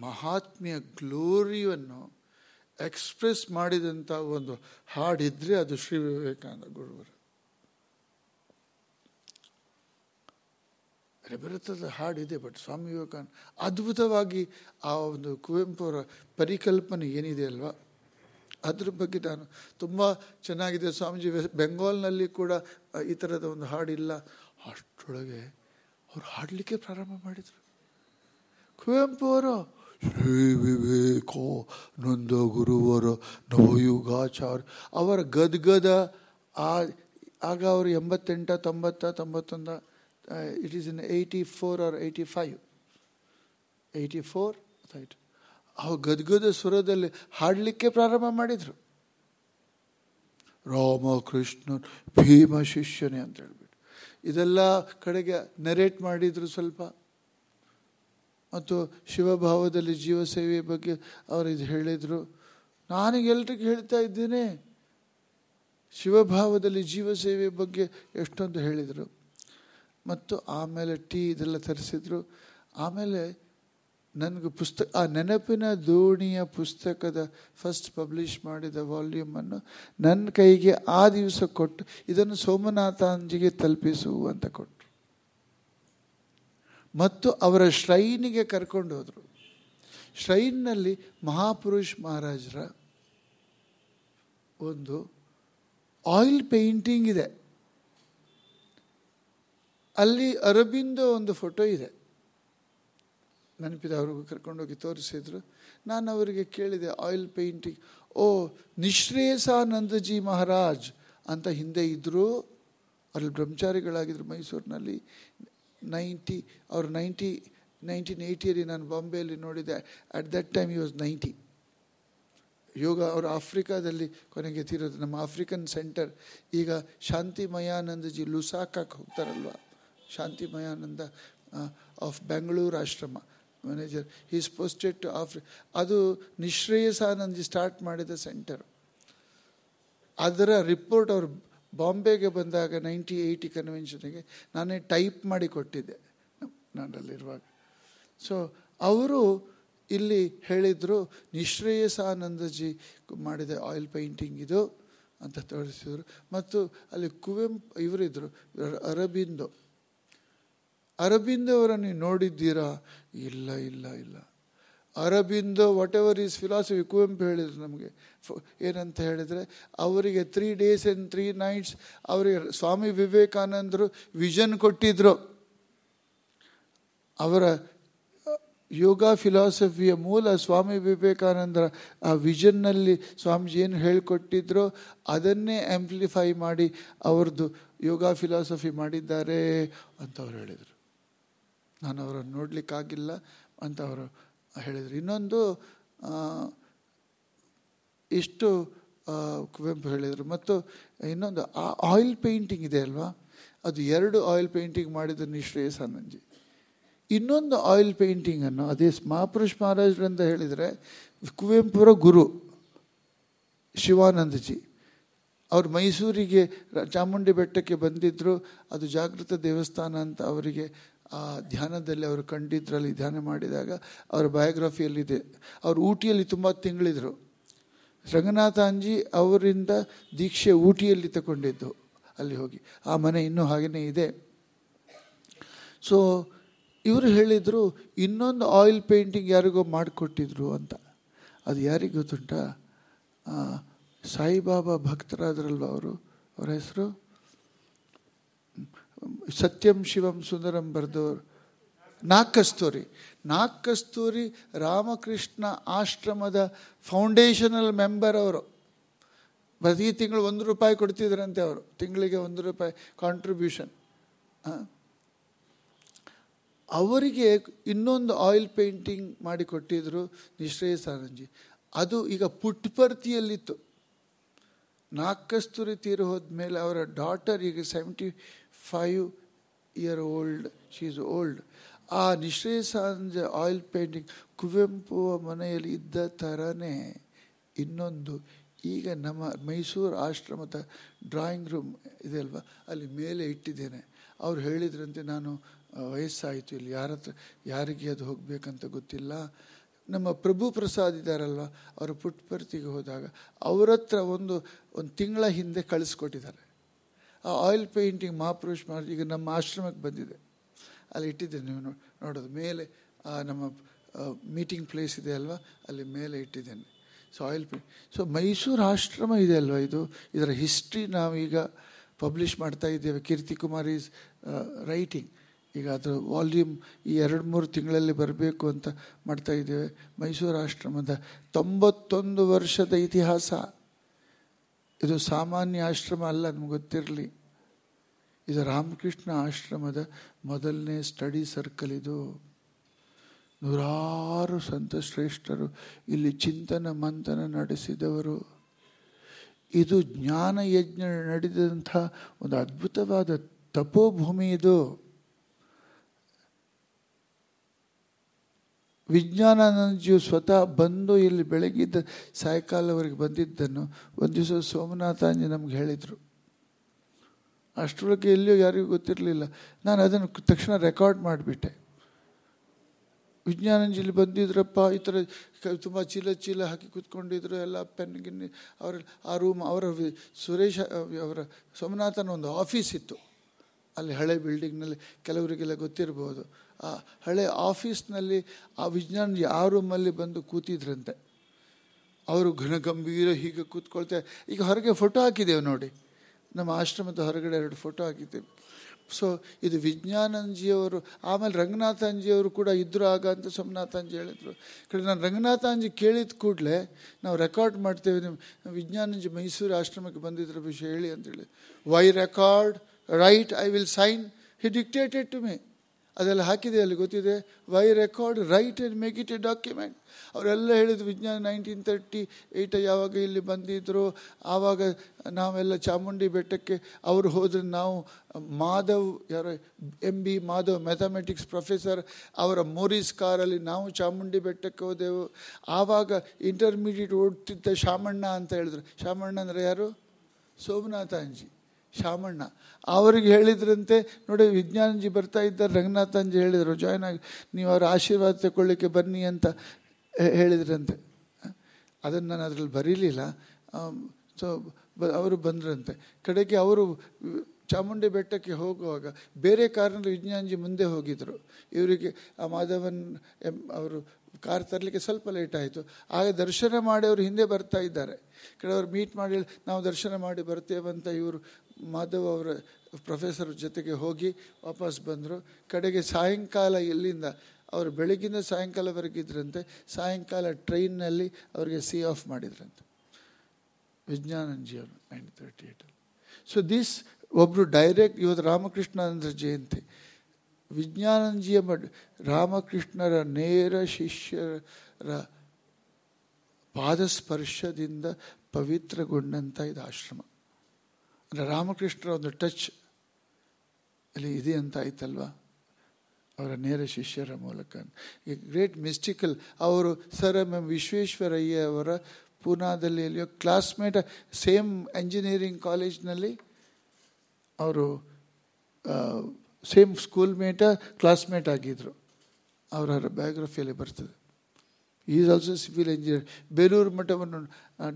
ಮಹಾತ್ಮೆಯ ಗ್ಲೋರಿಯನ್ನು ಎಕ್ಸ್ಪ್ರೆಸ್ ಮಾಡಿದಂಥ ಒಂದು ಹಾಡಿದ್ರೆ ಅದು ಶ್ರೀ ವಿವೇಕಾನಂದ ಗುರುವರ. ಬರುತ್ತದ ಹಾಡಿದೆ, ಬಟ್ ಸ್ವಾಮಿ ವಿವೇಕಾನಂದ ಅದ್ಭುತವಾಗಿ ಆ ಒಂದು ಕುವೆಂಪು ಅವರ ಪರಿಕಲ್ಪನೆ ಏನಿದೆ ಅಲ್ವಾ? ಅದ್ರ ಬಗ್ಗೆ ನಾನು ತುಂಬ ಚೆನ್ನಾಗಿದೆ ಸ್ವಾಮೀಜಿ. ಬೆಂಗಾಲ್ನಲ್ಲಿ ಕೂಡ ಈ ಥರದ ಒಂದು ಹಾಡಿಲ್ಲ. ಅಷ್ಟೊಳಗೆ ಅವ್ರು ಹಾಡಲಿಕ್ಕೆ ಪ್ರಾರಂಭ ಮಾಡಿದರು. ಕುವೆಂಪು ಅವರು ಶ್ರೀ ವಿವೇಕೋ ನೊಂದ ಗುರುವರ ನವಯುಗಾಚಾರ ಅವರ ಗದ್ಗದ, ಆ, ಆಗ ಅವರು ಎಂಬತ್ತೆಂಟ, ತೊಂಬತ್ತ, ತೊಂಬತ್ತೊಂದ it is in eighty four or eighty five eighty four ಆಯಿತು ಅವ ಗದ್ಗದ ಸ್ವರದಲ್ಲಿ ಹಾಡಲಿಕ್ಕೆ ಪ್ರಾರಂಭ ಮಾಡಿದರು. ರಾಮ ಕೃಷ್ಣ ಭೀಮ ಶಿಷ್ಯನೇ ಅಂತ ಹೇಳ್ಬಿಟ್ಟು. ಇದೆಲ್ಲ ಕಡೆಗೆ ನರೇಟ್ ಮಾಡಿದರು ಸ್ವಲ್ಪ. ಮತ್ತು ಶಿವಭಾವದಲ್ಲಿ ಜೀವಸೇವೆ ಬಗ್ಗೆ ಅವರು ಇದು ಹೇಳಿದರು. ಎಲ್ರಿಗೂ ಹೇಳ್ತಾ ಇದ್ದೇನೆ, ಶಿವಭಾವದಲ್ಲಿ ಜೀವಸೇವೆ ಬಗ್ಗೆ ಎಷ್ಟೊಂದು ಹೇಳಿದರು. ಮತ್ತು ಆಮೇಲೆ ಟೀ ಇದೆಲ್ಲ ತರಿಸಿದ್ರು. ಆಮೇಲೆ ನನಗೆ ಪುಸ್ತಕ, ಆ ನೆನಪಿನ ದೋಣಿಯ ಪುಸ್ತಕದ ಫಸ್ಟ್ ಪಬ್ಲಿಷ್ ಮಾಡಿದ ವಾಲ್ಯೂಮನ್ನು ನನ್ನ ಕೈಗೆ ಆ ದಿವಸ ಕೊಟ್ಟು, ಇದನ್ನು ಸೋಮನಾಥಾಂಜಿಗೆ ತಲುಪಿಸು ಅಂತ ಕೊಟ್ಟರು ಮತ್ತು ಅವರ ಶ್ರೈನಿಗೆ ಕರ್ಕೊಂಡು ಹೋದರು. ಶ್ರೈನ್ನಲ್ಲಿ ಮಹಾಪುರುಷ್ ಮಹಾರಾಜರ ಒಂದು ಆಯಿಲ್ ಪೇಂಟಿಂಗ್ ಇದೆ. ಅಲ್ಲಿ ಅರಬಿಂದ ಒಂದು ಫೋಟೋ ಇದೆ. ನೆನಪಿದೆ, ಅವ್ರಿಗೂ ಕರ್ಕೊಂಡೋಗಿ ತೋರಿಸಿದ್ರು. ನಾನು ಅವರಿಗೆ ಕೇಳಿದೆ, oil painting oh Nishreyasanandaji Maharaj. ಅಂತ ಹಿಂದೆ ಇದ್ದರು ಅಲ್ಲಿ ಬ್ರಹ್ಮಚಾರಿಗಳಾಗಿದ್ದರು ಮೈಸೂರಿನಲ್ಲಿ, ನೈಂಟಿ, ಅವ್ರು ನೈಂಟಿ, ನೈನ್ಟೀನ್ ಏಯ್ಟಿಯಲ್ಲಿ ನಾನು ಬಾಂಬೆಯಲ್ಲಿ ನೋಡಿದೆ. At that time he was ninety. ಯೋಗ, ಅವರು ಆಫ್ರಿಕಾದಲ್ಲಿ ಕೊನೆಗೆ ತೀರೋದು, ನಮ್ಮ ಆಫ್ರಿಕನ್ ಸೆಂಟರ್. ಈಗ ಶಾಂತಿಮಯಾನಂದಜಿ ಲುಸಾಕಕ್ಕೆ ಹೋಗ್ತಾರಲ್ವ? Shantimayananda of Bengaluru ashram. Manager is posted to ಆಫ್ರಿ ಅದು ನಿಶ್ರೇಯಸಾನಂದಿ ಸ್ಟಾರ್ಟ್ ಮಾಡಿದ ಸೆಂಟರ್ ಅದರ ರಿಪೋರ್ಟ್ ಅವರು ಬಾಂಬೆಗೆ ಬಂದಾಗ ನೈಂಟಿ ಏಯ್ಟಿ ಕನ್ವೆನ್ಷನ್ಗೆ ನಾನೇ ಟೈಪ್ ಮಾಡಿ ಕೊಟ್ಟಿದ್ದೆ ನಾನಲ್ಲಿರುವಾಗ ಸೊ ಅವರು ಇಲ್ಲಿ ಹೇಳಿದರು ನಿಶ್ರೇಯಸಾನಂದಜಿ ಮಾಡಿದ ಆಯಿಲ್ ಪೇಂಟಿಂಗ್ ಇದು ಅಂತ ತೋರಿಸಿದರು. ಮತ್ತು ಅಲ್ಲಿ ಕುವೆಂಪು ಇವರಿದ್ದರು ಅರಬಿಂದೋ. ಅರಬಿಂದೋ ಅವರನ್ನು ನೋಡಿದ್ದೀರಾ? ಇಲ್ಲ ಇಲ್ಲ ಇಲ್ಲ. Aurobindo whatever is philosophy Kuvempu ಹೇಳಿದರು ನಮಗೆ. ಏನಂತ ಹೇಳಿದರೆ, ಅವರಿಗೆ three days and three nights ಅವರಿಗೆ ಸ್ವಾಮಿ ವಿವೇಕಾನಂದರು ವಿಷನ್ ಕೊಟ್ಟಿದ್ರು. ಅವರ ಯೋಗ ಫಿಲಾಸಫಿಯ ಮೂಲ ಸ್ವಾಮಿ ವಿವೇಕಾನಂದರ ಆ ವಿಷನ್ನಲ್ಲಿ ಸ್ವಾಮೀಜಿ ಏನು ಹೇಳಿಕೊಟ್ಟಿದ್ರೋ, ಅದನ್ನೇ ಆ್ಯಂಪ್ಲಿಫೈ ಮಾಡಿ ಅವ್ರದ್ದು ಯೋಗ ಫಿಲಾಸಫಿ ಮಾಡಿದ್ದಾರೆ ಅಂತ ಅವ್ರು ಹೇಳಿದರು. ನಾನು ಅವರನ್ನು ನೋಡಲಿಕ್ಕಾಗಿಲ್ಲ ಅಂತ ಅವರು ಹೇಳಿದರು. ಇನ್ನೊಂದು ಇಷ್ಟು ಕುವೆಂಪು ಹೇಳಿದರು. ಮತ್ತು ಇನ್ನೊಂದು, ಆ ಆಯಿಲ್ ಪೇಂಟಿಂಗ್ ಇದೆ ಅಲ್ವಾ? ಅದು ಎರಡು ಆಯಿಲ್ ಪೇಂಟಿಂಗ್ ಮಾಡಿದ ಆನಂದ್ಜಿ ಇನ್ನೊಂದು ಆಯಿಲ್ ಪೇಂಟಿಂಗನ್ನು ಅದೇ ಮಹಾಪುರುಷ್ ಅಂತ ಹೇಳಿದರೆ, ಕುವೆಂಪುರ ಗುರು, ಶಿವಾನಂದಜಿ, ಅವರು ಮೈಸೂರಿಗೆ ಚಾಮುಂಡಿ ಬೆಟ್ಟಕ್ಕೆ ಬಂದಿದ್ದರು ಅದು ಜಾಗೃತ ದೇವಸ್ಥಾನ ಅಂತ ಅವರಿಗೆ ಆ ಧ್ಯಾನದಲ್ಲಿ ಅವರು ಕಂಡಿದ್ರಲ್ಲಿ ಧ್ಯಾನ ಮಾಡಿದಾಗ ಅವರ ಬಯೋಗ್ರಫಿಯಲ್ಲಿದೆ. ಅವರು ಊಟಿಯಲ್ಲಿ ತುಂಬ ತಿಂಗಳಿದ್ರು. ರಂಗನಾಥಾಂಜಿ ಅವರಿಂದ ದೀಕ್ಷೆ ಊಟಿಯಲ್ಲಿ ತಗೊಂಡಿದ್ದು ಅಲ್ಲಿ ಹೋಗಿ. ಆ ಮನೆ ಇನ್ನೂ ಹಾಗೆಯೇ ಇದೆ. ಸೊ ಇವರು ಹೇಳಿದರು, ಇನ್ನೊಂದು ಆಯಿಲ್ ಪೇಂಟಿಂಗ್ ಯಾರಿಗೋ ಮಾಡಿಕೊಟ್ಟಿದ್ರು ಅಂತ. ಅದು ಯಾರಿಗೆ ಗೊತ್ತುಂಟ? ಸಾಯಿಬಾಬಾ ಭಕ್ತರಾದ್ರಲ್ವ ಅವರು? ಅವರ ಹೆಸರು? ಸತ್ಯಂ ಶಿವಂ ಸುಂದರಂ ಬರೆದವರು ನಾಕಸ್ತೂರಿ ನಾಕಸ್ತೂರಿ ರಾಮಕೃಷ್ಣ ಆಶ್ರಮದ ಫೌಂಡೇಶನಲ್ ಮೆಂಬರ್ ಅವರು. ಪ್ರತಿ ತಿಂಗಳು ಒಂದು ರೂಪಾಯಿ ಕೊಡ್ತಿದ್ರಂತೆ ಅವರು. ತಿಂಗಳಿಗೆ ಒಂದು ರೂಪಾಯಿ ಕಾಂಟ್ರಿಬ್ಯೂಷನ್ ಅವರಿಗೆ ಇನ್ನೊಂದು ಆಯಿಲ್ ಪೇಂಟಿಂಗ್ ಮಾಡಿ ಕೊಟ್ಟಿದ್ರು ನಿಶ್ರೇಯ ಸಾರಂಜಿ. ಅದು ಈಗ ಪುಟ್ಪರ್ತಿಯಲ್ಲಿತ್ತು. ನಾಲ್ಕಸ್ತೂರಿ ತೀರು ಹೋದ್ಮೇಲೆ ಅವರ ಡಾಟರ್ ಈಗ seventy five year old she is old ಆ ನಿಶ್ರೇಯ ಸಾಂಜ ಆಯಿಲ್ ಪೇಂಟಿಂಗ್ ಕುವೆಂಪು ಮನೆಯಲ್ಲಿ ಇದ್ದ ಥರನೇ ಇನ್ನೊಂದು. ಈಗ ನಮ್ಮ ಮೈಸೂರು ಆಶ್ರಮದ ಡ್ರಾಯಿಂಗ್ ರೂಮ್ ಇದೆ ಅಲ್ವಾ? ಅಲ್ಲಿ ಮೇಲೆ ಇಟ್ಟಿದ್ದೇನೆ. ಅವ್ರು ಹೇಳಿದ್ರಂತೆ ನಾನು ವಯಸ್ಸಾಯಿತು ಇಲ್ಲಿ. ಯಾರ ಹತ್ರ ಯಾರಿಗೆ ಅದು ಹೋಗಬೇಕಂತ ಗೊತ್ತಿಲ್ಲ. ನಮ್ಮ ಪ್ರಭು ಪ್ರಸಾದ್ ಇದ್ದಾರಲ್ವ? ಅವರು ಪುಟ್ಪರ್ತಿಗೆ ಹೋದಾಗ ಅವ್ರ ಹತ್ರ ಒಂದು ಒಂದು ತಿಂಗಳ ಹಿಂದೆ ಕಳಿಸ್ಕೊಟ್ಟಿದ್ದಾರೆ. ಆ ಆಯಿಲ್ ಪೇಂಟಿಂಗ್ ಮಹಾಪುರುಷ್ ಮಾಡಿ ಈಗ ನಮ್ಮ ಆಶ್ರಮಕ್ಕೆ ಬಂದಿದೆ. ಅಲ್ಲಿ ಇಟ್ಟಿದ್ದೇನೆ, ನೀವು ನೋಡಿ ನೋಡೋದು. ಮೇಲೆ ನಮ್ಮ ಮೀಟಿಂಗ್ ಪ್ಲೇಸ್ ಇದೆ ಅಲ್ವಾ? ಅಲ್ಲಿ ಮೇಲೆ ಇಟ್ಟಿದ್ದೇನೆ. So oil paint so Mysore ashram ಇದೆ ಅಲ್ವಾ ಇದು? ಇದರ ಹಿಸ್ಟ್ರಿ ನಾವೀಗ ಪಬ್ಲಿಷ್ ಮಾಡ್ತಾ ಇದ್ದೇವೆ. ಕೀರ್ತಿ ಕುಮಾರ್ ಈಸ್ ರೈಟಿಂಗ್ ಈಗ ಅದು ವಾಲ್ಯೂಮ್ ಈ ಎರಡು ಮೂರು ತಿಂಗಳಲ್ಲಿ ಬರಬೇಕು ಅಂತ ಮಾಡ್ತಾ ಇದ್ದೇವೆ. ಮೈಸೂರು ಆಶ್ರಮದ ತೊಂಬತ್ತೊಂದು ವರ್ಷದ ಇತಿಹಾಸ. ಇದು ಸಾಮಾನ್ಯ ಆಶ್ರಮ ಅಲ್ಲ, ನಮ್ಗೆ ಗೊತ್ತಿರಲಿ. ಇದು ರಾಮಕೃಷ್ಣ ಆಶ್ರಮದ ಮೊದಲನೇ ಸ್ಟಡಿ ಸರ್ಕಲ್ ಇದು. ನೂರಾರು ಸಂತ ಶ್ರೇಷ್ಠರು ಇಲ್ಲಿ ಚಿಂತನ ಮಂಥನ ನಡೆಸಿದವರು. ಇದು ಜ್ಞಾನ ಯಜ್ಞ ನಡೆದಂಥ ಒಂದು ಅದ್ಭುತವಾದ ತಪೋಭೂಮಿ ಇದು. ವಿಜ್ಞಾನಾನಂದಜಿಯು ಸ್ವತಃ ಬಂದು ಇಲ್ಲಿ ಬೆಳಗಿದ್ದ ಸಾಯಂಕಾಲವರೆಗೆ ಬಂದಿದ್ದನ್ನು ಒಂದು ದಿವಸ ಸೋಮನಾಥಾಂಜಿ ನಮ್ಗೆ ಹೇಳಿದರು. ಅಷ್ಟರೊಳಗೆ ಎಲ್ಲಿಯೂ ಯಾರಿಗೂ ಗೊತ್ತಿರಲಿಲ್ಲ. ನಾನು ಅದನ್ನು ತಕ್ಷಣ ರೆಕಾರ್ಡ್ ಮಾಡಿಬಿಟ್ಟೆ. ವಿಜ್ಞಾನಂಜಿಲಿ ಬಂದಿದ್ರಪ್ಪ, ಈ ಥರ ತುಂಬ ಚೀಲ ಚೀಲ ಹಾಕಿ ಕೂತ್ಕೊಂಡಿದ್ರು, ಎಲ್ಲ ಪೆನ್ ಗಿನ್ನಿ, ಅವರ ಆ ರೂಮ್, ಅವರ ಸುರೇಶ, ಅವರ ಸೋಮನಾಥನ ಒಂದು ಆಫೀಸ್ ಇತ್ತು. ಅಲ್ಲಿ ಹಳೆ ಬಿಲ್ಡಿಂಗ್ನಲ್ಲಿ ಕೆಲವರಿಗೆಲ್ಲ ಗೊತ್ತಿರ್ಬೋದು. ಆ ಹಳೆ ಆಫೀಸ್ನಲ್ಲಿ ಆ ವಿಜ್ಞಾನ ಆ ಮಲ್ಲಿ ಬಂದು ಕೂತಿದ್ರಂತೆ. ಅವರು ಘನ ಗಂಭೀರ ಹೀಗೆ ಕೂತ್ಕೊಳ್ತಾ, ಈಗ ಹೊರಗೆ ಫೋಟೋ ಹಾಕಿದ್ದೇವೆ ನೋಡಿ. ನಮ್ಮ ಆಶ್ರಮದ ಹೊರಗಡೆ ಎರಡು ಫೋಟೋ ಹಾಕಿದ್ದೇವೆ. ಸೊ ಇದು ವಿಜ್ಞಾನಂಜಿಯವರು, ಆಮೇಲೆ ರಂಗನಾಥಂಜಿಯವರು ಕೂಡ ಇದ್ದರು ಆಗ ಅಂತ ಸೋಮನಾಥಂಜಿ ಹೇಳಿದರು. ಕಡೆ ನಾನು ರಂಗನಾಥಂಜಿ ಕೇಳಿದ ಕೂಡಲೇ ನಾವು ರೆಕಾರ್ಡ್ ಮಾಡ್ತೇವೆ ನಿಮ್ಮ ವಿಜ್ಞಾನಂಜಿ ಮೈಸೂರು ಆಶ್ರಮಕ್ಕೆ ಬಂದಿದ್ದರ ವಿಷಯ ಹೇಳಿ ಅಂತೇಳಿ why record right I will sign he dictated to me ಅದೆಲ್ಲ ಹಾಕಿದೆ, ಅಲ್ಲಿ ಗೊತ್ತಿದೆ why record right and make it a document ಅವರೆಲ್ಲ ಹೇಳಿದ್ರು, ವಿಜ್ಞಾನ ನೈನ್ಟೀನ್ ತರ್ಟಿ ಏಯ್ಟ ಯಾವಾಗ ಇಲ್ಲಿ ಬಂದಿದ್ರು? ಆವಾಗ ನಾವೆಲ್ಲ ಚಾಮುಂಡಿ ಬೆಟ್ಟಕ್ಕೆ, ಅವರು ಹೋದ್ರೆ ನಾವು ಮಾಧವ್ ಯಾರೋ M B Madhav mathematics professor ಅವರ ಮೋರಿಸ್ ಕಾರಲ್ಲಿ ನಾವು ಚಾಮುಂಡಿ ಬೆಟ್ಟಕ್ಕೆ ಹೋದೆವು. ಆವಾಗ ಇಂಟರ್ಮೀಡಿಯೇಟ್ ಓಡ್ತಿದ್ದ ಶಾಮಣ್ಣ ಅಂತ ಹೇಳಿದ್ರು. ಶಾಮಣ್ಣ ಅಂದರೆ ಯಾರು? ಸೋಮನಾಥ ಅಂಜಿ ಶಾಮಣ್ಣ. ಅವರಿಗೆ ಹೇಳಿದ್ರಂತೆ, ನೋಡಿ, ವಿಜ್ಞಾನಜಿ ಬರ್ತಾ ಇದ್ದಾರೆ ರಂಗನಾಥಂಜಿ ಹೇಳಿದರು ಜಾಯ್ನ್ ಆಗಿ. ನೀವು ಅವ್ರ ಆಶೀರ್ವಾದ ತಗೊಳ್ಳಿಕ್ಕೆ ಬನ್ನಿ ಅಂತ ಹೇಳಿದ್ರಂತೆ. ಅದನ್ನು ನಾನು ಅದರಲ್ಲಿ ಬರೀಲಿಲ್ಲ. ಸೊ ಅವರು ಬಂದ್ರಂತೆ. ಕಡೆಗೆ ಅವರು ಚಾಮುಂಡಿ ಬೆಟ್ಟಕ್ಕೆ ಹೋಗುವಾಗ ಬೇರೆ ಕಾರಿನಲ್ಲಿ ವಿಜ್ಞಾನಜಿ ಮುಂದೆ ಹೋಗಿದ್ದರು ಇವರಿಗೆ ಆ ಮಾಧವನ್ ಎಂ, ಅವರು ಕಾರ್ ತರಲಿಕ್ಕೆ ಸ್ವಲ್ಪ ಲೇಟ್ ಆಯಿತು. ಆಗ ದರ್ಶನ ಮಾಡಿ ಅವರು ಹಿಂದೆ ಬರ್ತಾ ಇದ್ದಾರೆ. ಕೆಲವರು ಮೀಟ್ ಮಾಡಿ, ನಾವು ದರ್ಶನ ಮಾಡಿ ಬರ್ತೇವೆ ಅಂತ ಇವರು ಮಾಧವ್ ಅವರ ಪ್ರೊಫೆಸರ್ ಜೊತೆಗೆ ಹೋಗಿ ವಾಪಸ್ ಬಂದರು. ಕಡೆಗೆ ಸಾಯಂಕಾಲ ಇಲ್ಲಿಂದ, ಅವರು ಬೆಳಗಿಂದ ಸಾಯಂಕಾಲವರೆಗೆ ಇದ್ರಂತೆ, ಸಾಯಂಕಾಲ ಟ್ರೈನ್ನಲ್ಲಿ ಅವರಿಗೆ ಸಿ ಆಫ್ ಮಾಡಿದ್ರಂತೆ. ವಿಜ್ಞಾನಂಜಿಯವರು ನೈನ್ ತರ್ಟಿ ಏಟಲ್ಲಿ ಸೊ ದಿಸ್ ಒಬ್ಬರು ಡೈರೆಕ್ಟ್ ಇವತ್ತು ರಾಮಕೃಷ್ಣಾನಂದ ಜಯಂತಿ. ವಿಜ್ಞಾನಂಜಿಯ ಮಠ ರಾಮಕೃಷ್ಣರ ನೇರ ಶಿಷ್ಯರ ಪಾದಸ್ಪರ್ಶದಿಂದ ಪವಿತ್ರಗೊಂಡಂಥ ಇದು ಆಶ್ರಮ ಅಂದರೆ ರಾಮಕೃಷ್ಣರ ಒಂದು ಟಚ್ ಅಲ್ಲಿ ಇದೆ ಅಂತ ಆಯ್ತಲ್ವ? ಅವರ ನೇರ ಶಿಷ್ಯರ ಮೂಲಕ. ಈ ಗ್ರೇಟ್ ಮಿಸ್ಟಿಕಲ್ ಅವರು ಸರ್ ಎಂ ಎಂ ವಿಶ್ವೇಶ್ವರಯ್ಯ ಅವರ ಪೂನಾದಲ್ಲಿ ಎಲ್ಲಿಯೋ ಕ್ಲಾಸ್ಮೇಟ್, ಸೇಮ್ ಎಂಜಿನಿಯರಿಂಗ್ ಕಾಲೇಜ್ನಲ್ಲಿ ಅವರು ಸೇಮ್ ಸ್ಕೂಲ್ ಮೇಟ ಕ್ಲಾಸ್ಮೇಟ್ ಆಗಿದ್ದರು ಅವರ ಬಯೋಗ್ರಫಿಯಲ್ಲಿ ಬರ್ತದೆ. Is also civil engineer Belur ಮಠವನ್ನು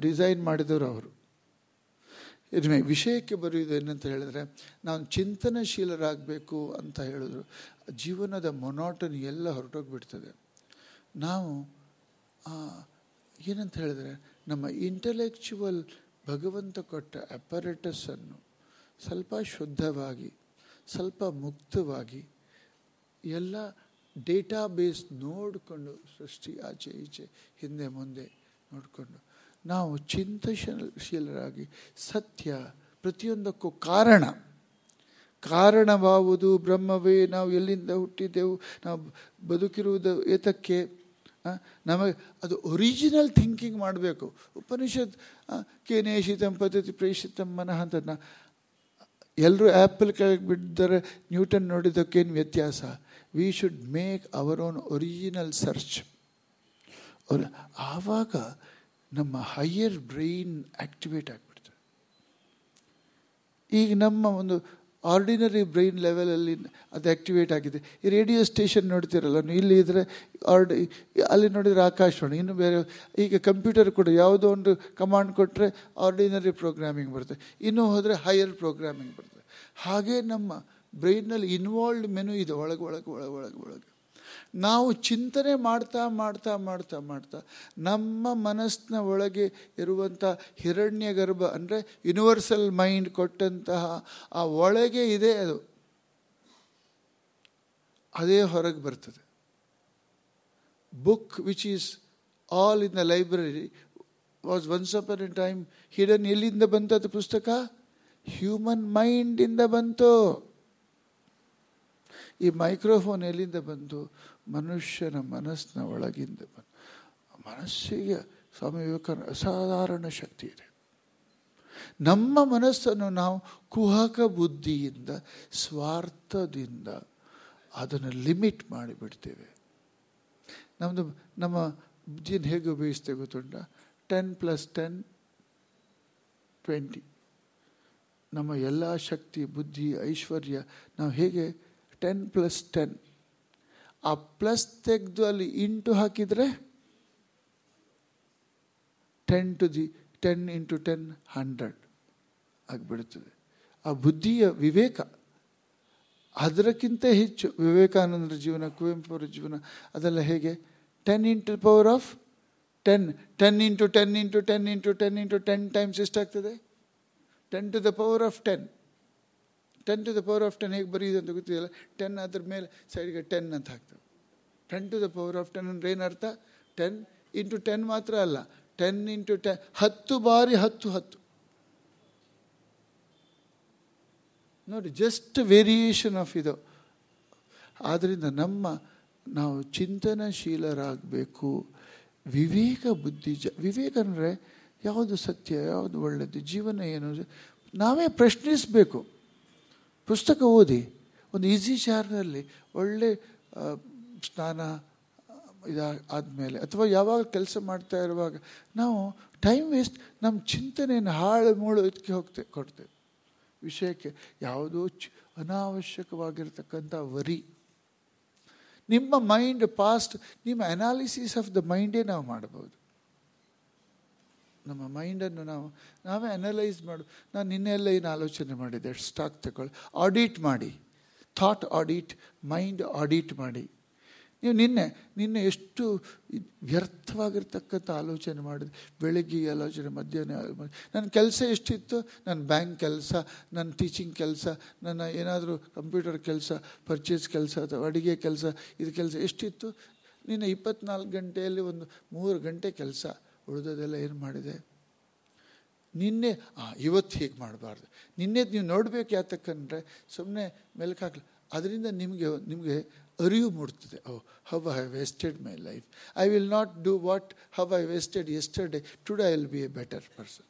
design ಮಾಡಿದವರು ಅವರು. ಇನ್ನು ವಿಷಯಕ್ಕೆ ಬರೆಯುವುದು ಏನಂತ ಹೇಳಿದ್ರೆ, ನಾನು ಚಿಂತನಶೀಲರಾಗಬೇಕು ಅಂತ ಹೇಳಿದ್ರು. ಜೀವನದ ಮೊನಾಟನಿ ಎಲ್ಲ ಹೊರಟೋಗ್ಬಿಡ್ತದೆ. ನಾವು ಏನಂತ ಹೇಳಿದ್ರೆ, ನಮ್ಮ ಇಂಟಲೆಕ್ಚುವಲ್ ಭಗವಂತ ಕೊಟ್ಟ ಅಪರೇಟಸನ್ನು ಸ್ವಲ್ಪ ಶುದ್ಧವಾಗಿ, ಸ್ವಲ್ಪ ಮುಕ್ತವಾಗಿ, ಎಲ್ಲ ಡೇಟಾ ಬೇಸ್ ನೋಡಿಕೊಂಡು ಸೃಷ್ಟಿ ಆಚೆ ಈಚೆ ಹಿಂದೆ ಮುಂದೆ ನೋಡಿಕೊಂಡು ನಾವು ಚಿಂತಶೀಲರಾಗಿ ಸತ್ಯ ಪ್ರತಿಯೊಂದಕ್ಕೂ ಕಾರಣ. ಕಾರಣವಾವುದು ಬ್ರಹ್ಮವೇ, ನಾವು ಎಲ್ಲಿಂದ ಹುಟ್ಟಿದ್ದೆವು ನಾವು ಬದುಕಿರುವುದು ಏತಕ್ಕೆ? ನಮಗೆ ಅದು ಒರಿಜಿನಲ್ ಥಿಂಕಿಂಗ್ ಮಾಡಬೇಕು. ಉಪನಿಷತ್ ಕೇನೇಶಿತಂ ಪದ್ಧತಿ ಪ್ರೇಷಿತಂ ಮನಃ ಅಂತ ಎಲ್ಲರೂ ಆ್ಯಪಲ್ ಕೆಳಗೆ ನ್ಯೂಟನ್ ನೋಡಿದ್ದಕ್ಕೇನು ವ್ಯತ್ಯಾಸ? We should make our own original search ಆವಾಗ ನಮ್ಮ ಹೈಯರ್ ಬ್ರೈನ್ ಆಕ್ಟಿವೇಟ್ ಆಗಿಬಿಡ್ತದೆ. ಈಗ ನಮ್ಮ ಒಂದು ಆರ್ಡಿನರಿ ಬ್ರೈನ್ ಲೆವೆಲಲ್ಲಿ ಅದು ಆಕ್ಟಿವೇಟ್ ಆಗಿದೆ. ಈ ರೇಡಿಯೋ ಸ್ಟೇಷನ್ ನೋಡ್ತೀರಲ್ಲ ಇಲ್ಲಿ ಇದ್ರೆ ಆರ್ಡಿ ಅಲ್ಲಿ ನೋಡಿದರೆ ಆಕಾಶವಾಣಿ, ಇನ್ನು ಬೇರೆ ಈಗ ಕಂಪ್ಯೂಟರ್ ಕೂಡ ಯಾವುದೋ ಒಂದು ಕಮಾಂಡ್ ಕೊಟ್ಟರೆ ಆರ್ಡಿನರಿ ಪ್ರೋಗ್ರಾಮಿಂಗ್ ಬರುತ್ತೆ. ಇನ್ನೂ ಹೋದರೆ ಹೈಯರ್ ಪ್ರೋಗ್ರಾಮಿಂಗ್ ಬರುತ್ತೆ. ಹಾಗೇ ನಮ್ಮ ಬ್ರೈನ್ನಲ್ಲಿ ಇನ್ವಾಲ್ವ್ಡ್ ಮೆನು ಇದೆ, ಒಳಗೆ ಒಳಗೆ ಒಳಗೆ ಒಳಗೆ ಒಳಗೆ. ನಾವು ಚಿಂತನೆ ಮಾಡ್ತಾ ಮಾಡ್ತಾ ಮಾಡ್ತಾ ಮಾಡ್ತಾ ನಮ್ಮ ಮನಸ್ಸಿನ ಒಳಗೆ ಇರುವಂಥ ಹಿರಣ್ಯ ಗರ್ಭ ಅಂದರೆ ಯೂನಿವರ್ಸಲ್ ಮೈಂಡ್ ಕೊಟ್ಟಂತಹ ಆ ಒಳಗೆ ಇದೆ ಅದು. ಅದೇ ಹೊರಗೆ ಬರ್ತದೆ. Book which is all in the library was once upon a time hidden ಎಲ್ಲಿಂದ ಬಂತದ್ದು ಪುಸ್ತಕ? ಹ್ಯೂಮನ್ ಮೈಂಡಿಂದ ಬಂತು. ಈ ಮೈಕ್ರೋಫೋನ್ ಎಲ್ಲಿಂದ ಬಂತು? ಮನುಷ್ಯನ ಮನಸ್ಸಿನ ಒಳಗಿಂದ ಮನಸ್ಸಿಗೆ ಸ್ವಾಮಿ ವಿವೇಕಾನಂದ ಅಸಾಧಾರಣ ಶಕ್ತಿ ಇದೆ. ನಮ್ಮ ಮನಸ್ಸನ್ನು ನಾವು ಕುಹಕ ಬುದ್ಧಿಯಿಂದ, ಸ್ವಾರ್ಥದಿಂದ ಅದನ್ನು ಲಿಮಿಟ್ ಮಾಡಿಬಿಡ್ತೇವೆ. ನಮ್ಮದು ನಮ್ಮ ಬುದ್ಧಿಯನ್ನು ಹೇಗೆ ಉಪಯೋಗಿಸ್ತೇವೆ ಗೊತ್ತುಂಟ? Ten plus ten, twenty. ನಮ್ಮ ಎಲ್ಲ ಶಕ್ತಿ, ಬುದ್ಧಿ, ಐಶ್ವರ್ಯ ನಾವು ಹೇಗೆ, ಟೆನ್ ಪ್ಲಸ್ ಟೆನ್ ಆ ಪ್ಲಸ್ ತೆಗೆದು ಅಲ್ಲಿ ಇಂಟು ಹಾಕಿದರೆ ten to the ten into ten hundred ಆಗಿಬಿಡುತ್ತದೆ ಆ ಬುದ್ಧಿಯ ವಿವೇಕ ಅದಕ್ಕಿಂತ ಹೆಚ್ಚು ವಿವೇಕಾನಂದರ ಜೀವನ, ಕುವೆಂಪು ಅವರ ಜೀವನ, ಅದೆಲ್ಲ ಹೇಗೆ? Ten into power of ten ten into ten into ten into ten into ten times ಎಷ್ಟಾಗ್ತದೆ? Ten to the power of ten ten to the power of ten ಹೇಗೆ ಬರೀದು ಅಂತ ಗೊತ್ತಿದೆಯಲ್ಲ ಟೆನ್ ಅದ್ರ ಮೇಲೆ ಸೈಡ್ಗೆ ಟೆನ್ ಅಂತ ಹಾಕ್ತೇವೆ. Ten to the power of ten ಅಂದರೆ ಏನರ್ಥ? ಟೆನ್ ಇಂಟು ಟೆನ್ ಮಾತ್ರ ಅಲ್ಲ. ಟೆನ್ ಇಂಟು ಟೆನ್ ಹತ್ತು ಬಾರಿ ಹತ್ತು ಹತ್ತು. ನೋಡಿ ಜಸ್ಟ್ ವೇರಿಯೇಷನ್ ಆಫ್ ಇದು. ಆದ್ದರಿಂದ ನಮ್ಮ, ನಾವು ಚಿಂತನಶೀಲರಾಗಬೇಕು. ವಿವೇಕ ಬುದ್ಧಿ ವಿವೇಕ ಅಂದರೆ ಯಾವುದು ಸತ್ಯ, ಯಾವುದು ಒಳ್ಳೆಯದು ಜೀವನ ಏನು? ನಾವೇ ಪ್ರಶ್ನಿಸಬೇಕು. ಪುಸ್ತಕ ಓದಿ, ಒಂದು ಈಸಿ ಚಾರ್ನಲ್ಲಿ ಒಳ್ಳೆ ಸ್ನಾನ, ಇದಾ, ಆದಮೇಲೆ, ಅಥವಾ ಯಾವಾಗ ಕೆಲಸ ಮಾಡ್ತಾ ಇರುವಾಗ ನಾವು ಟೈಮ್ ವೇಸ್ಟ್ ನಮ್ಮ ಚಿಂತನೆಯನ್ನು ಹಾಳು ಮೂಳು ಇದಕ್ಕೆ ಹೋಗ್ತೇವೆ ಕೊಡ್ತೇವೆ. ವಿಷಯಕ್ಕೆ ಯಾವುದೋ ಚ್, ಅನಾವಶ್ಯಕವಾಗಿರ್ತಕ್ಕಂಥ ವರಿ. ನಿಮ್ಮ ಮೈಂಡ್ ಪಾಸ್ಟ್ ನಿಮ್ಮ ಅನಾಲಿಸಿಸ್ ಆಫ್ ದ ಮೈಂಡೇ ನಾವು ಮಾಡ್ಬೋದು ನಮ್ಮ ಮೈಂಡನ್ನು ನಾವು, ನಾವೇ ಅನಲೈಸ್ ಮಾಡು. ನಾನು ನಿನ್ನೆಲ್ಲ ಏನು ಆಲೋಚನೆ ಮಾಡಿದೆ ಸ್ಟಾಕ್ ತಗೊಳ್ಳಿ. ಆಡಿಟ್ ಮಾಡಿ. ಥಾಟ್ ಆಡಿಟ್ ಮೈಂಡ್ ಆಡಿಟ್ ಮಾಡಿ. ನೀವು ನಿನ್ನೆ ನಿನ್ನೆ ಎಷ್ಟು ವ್ಯರ್ಥವಾಗಿರ್ತಕ್ಕಂಥ ಆಲೋಚನೆ ಮಾಡಿದೆ ಬೆಳಗ್ಗೆ ಆಲೋಚನೆ, ಮಧ್ಯಾಹ್ನ. ನನ್ನ ಕೆಲಸ ಎಷ್ಟಿತ್ತು? ನನ್ನ ಬ್ಯಾಂಕ್ ಕೆಲಸ ನನ್ನ ಟೀಚಿಂಗ್ ಕೆಲಸ, ನನ್ನ ಏನಾದರೂ ಕಂಪ್ಯೂಟರ್ ಕೆಲಸ ಪರ್ಚೇಸ್ ಕೆಲಸ ಅಥವಾ ಅಡುಗೆ ಕೆಲಸ, ಇದು ಕೆಲಸ ಎಷ್ಟಿತ್ತು? ನಿನ್ನೆ ಇಪ್ಪತ್ನಾಲ್ಕು ಗಂಟೆಯಲ್ಲಿ ಒಂದು ಮೂರು ಗಂಟೆ ಕೆಲಸ. ಉಳಿದೋದೆಲ್ಲ ಏನು ಮಾಡಿದೆ? ನಿನ್ನೆ ಇವತ್ತು ಹೀಗೆ ಮಾಡಬಾರ್ದು. ನಿನ್ನೆ ನೀವು ನೋಡಬೇಕು ಯಾತಕ್ಕಂದರೆ ಸುಮ್ಮನೆ ಮೆಲ್ಕು ಹಾಕಲಿ. ಅದರಿಂದ ನಿಮಗೆ ನಿಮಗೆ ಅರಿವು ಮೂಡ್ತದೆ. ಓ how I wasted my life I will not do what how I wasted yesterday today I will be a better person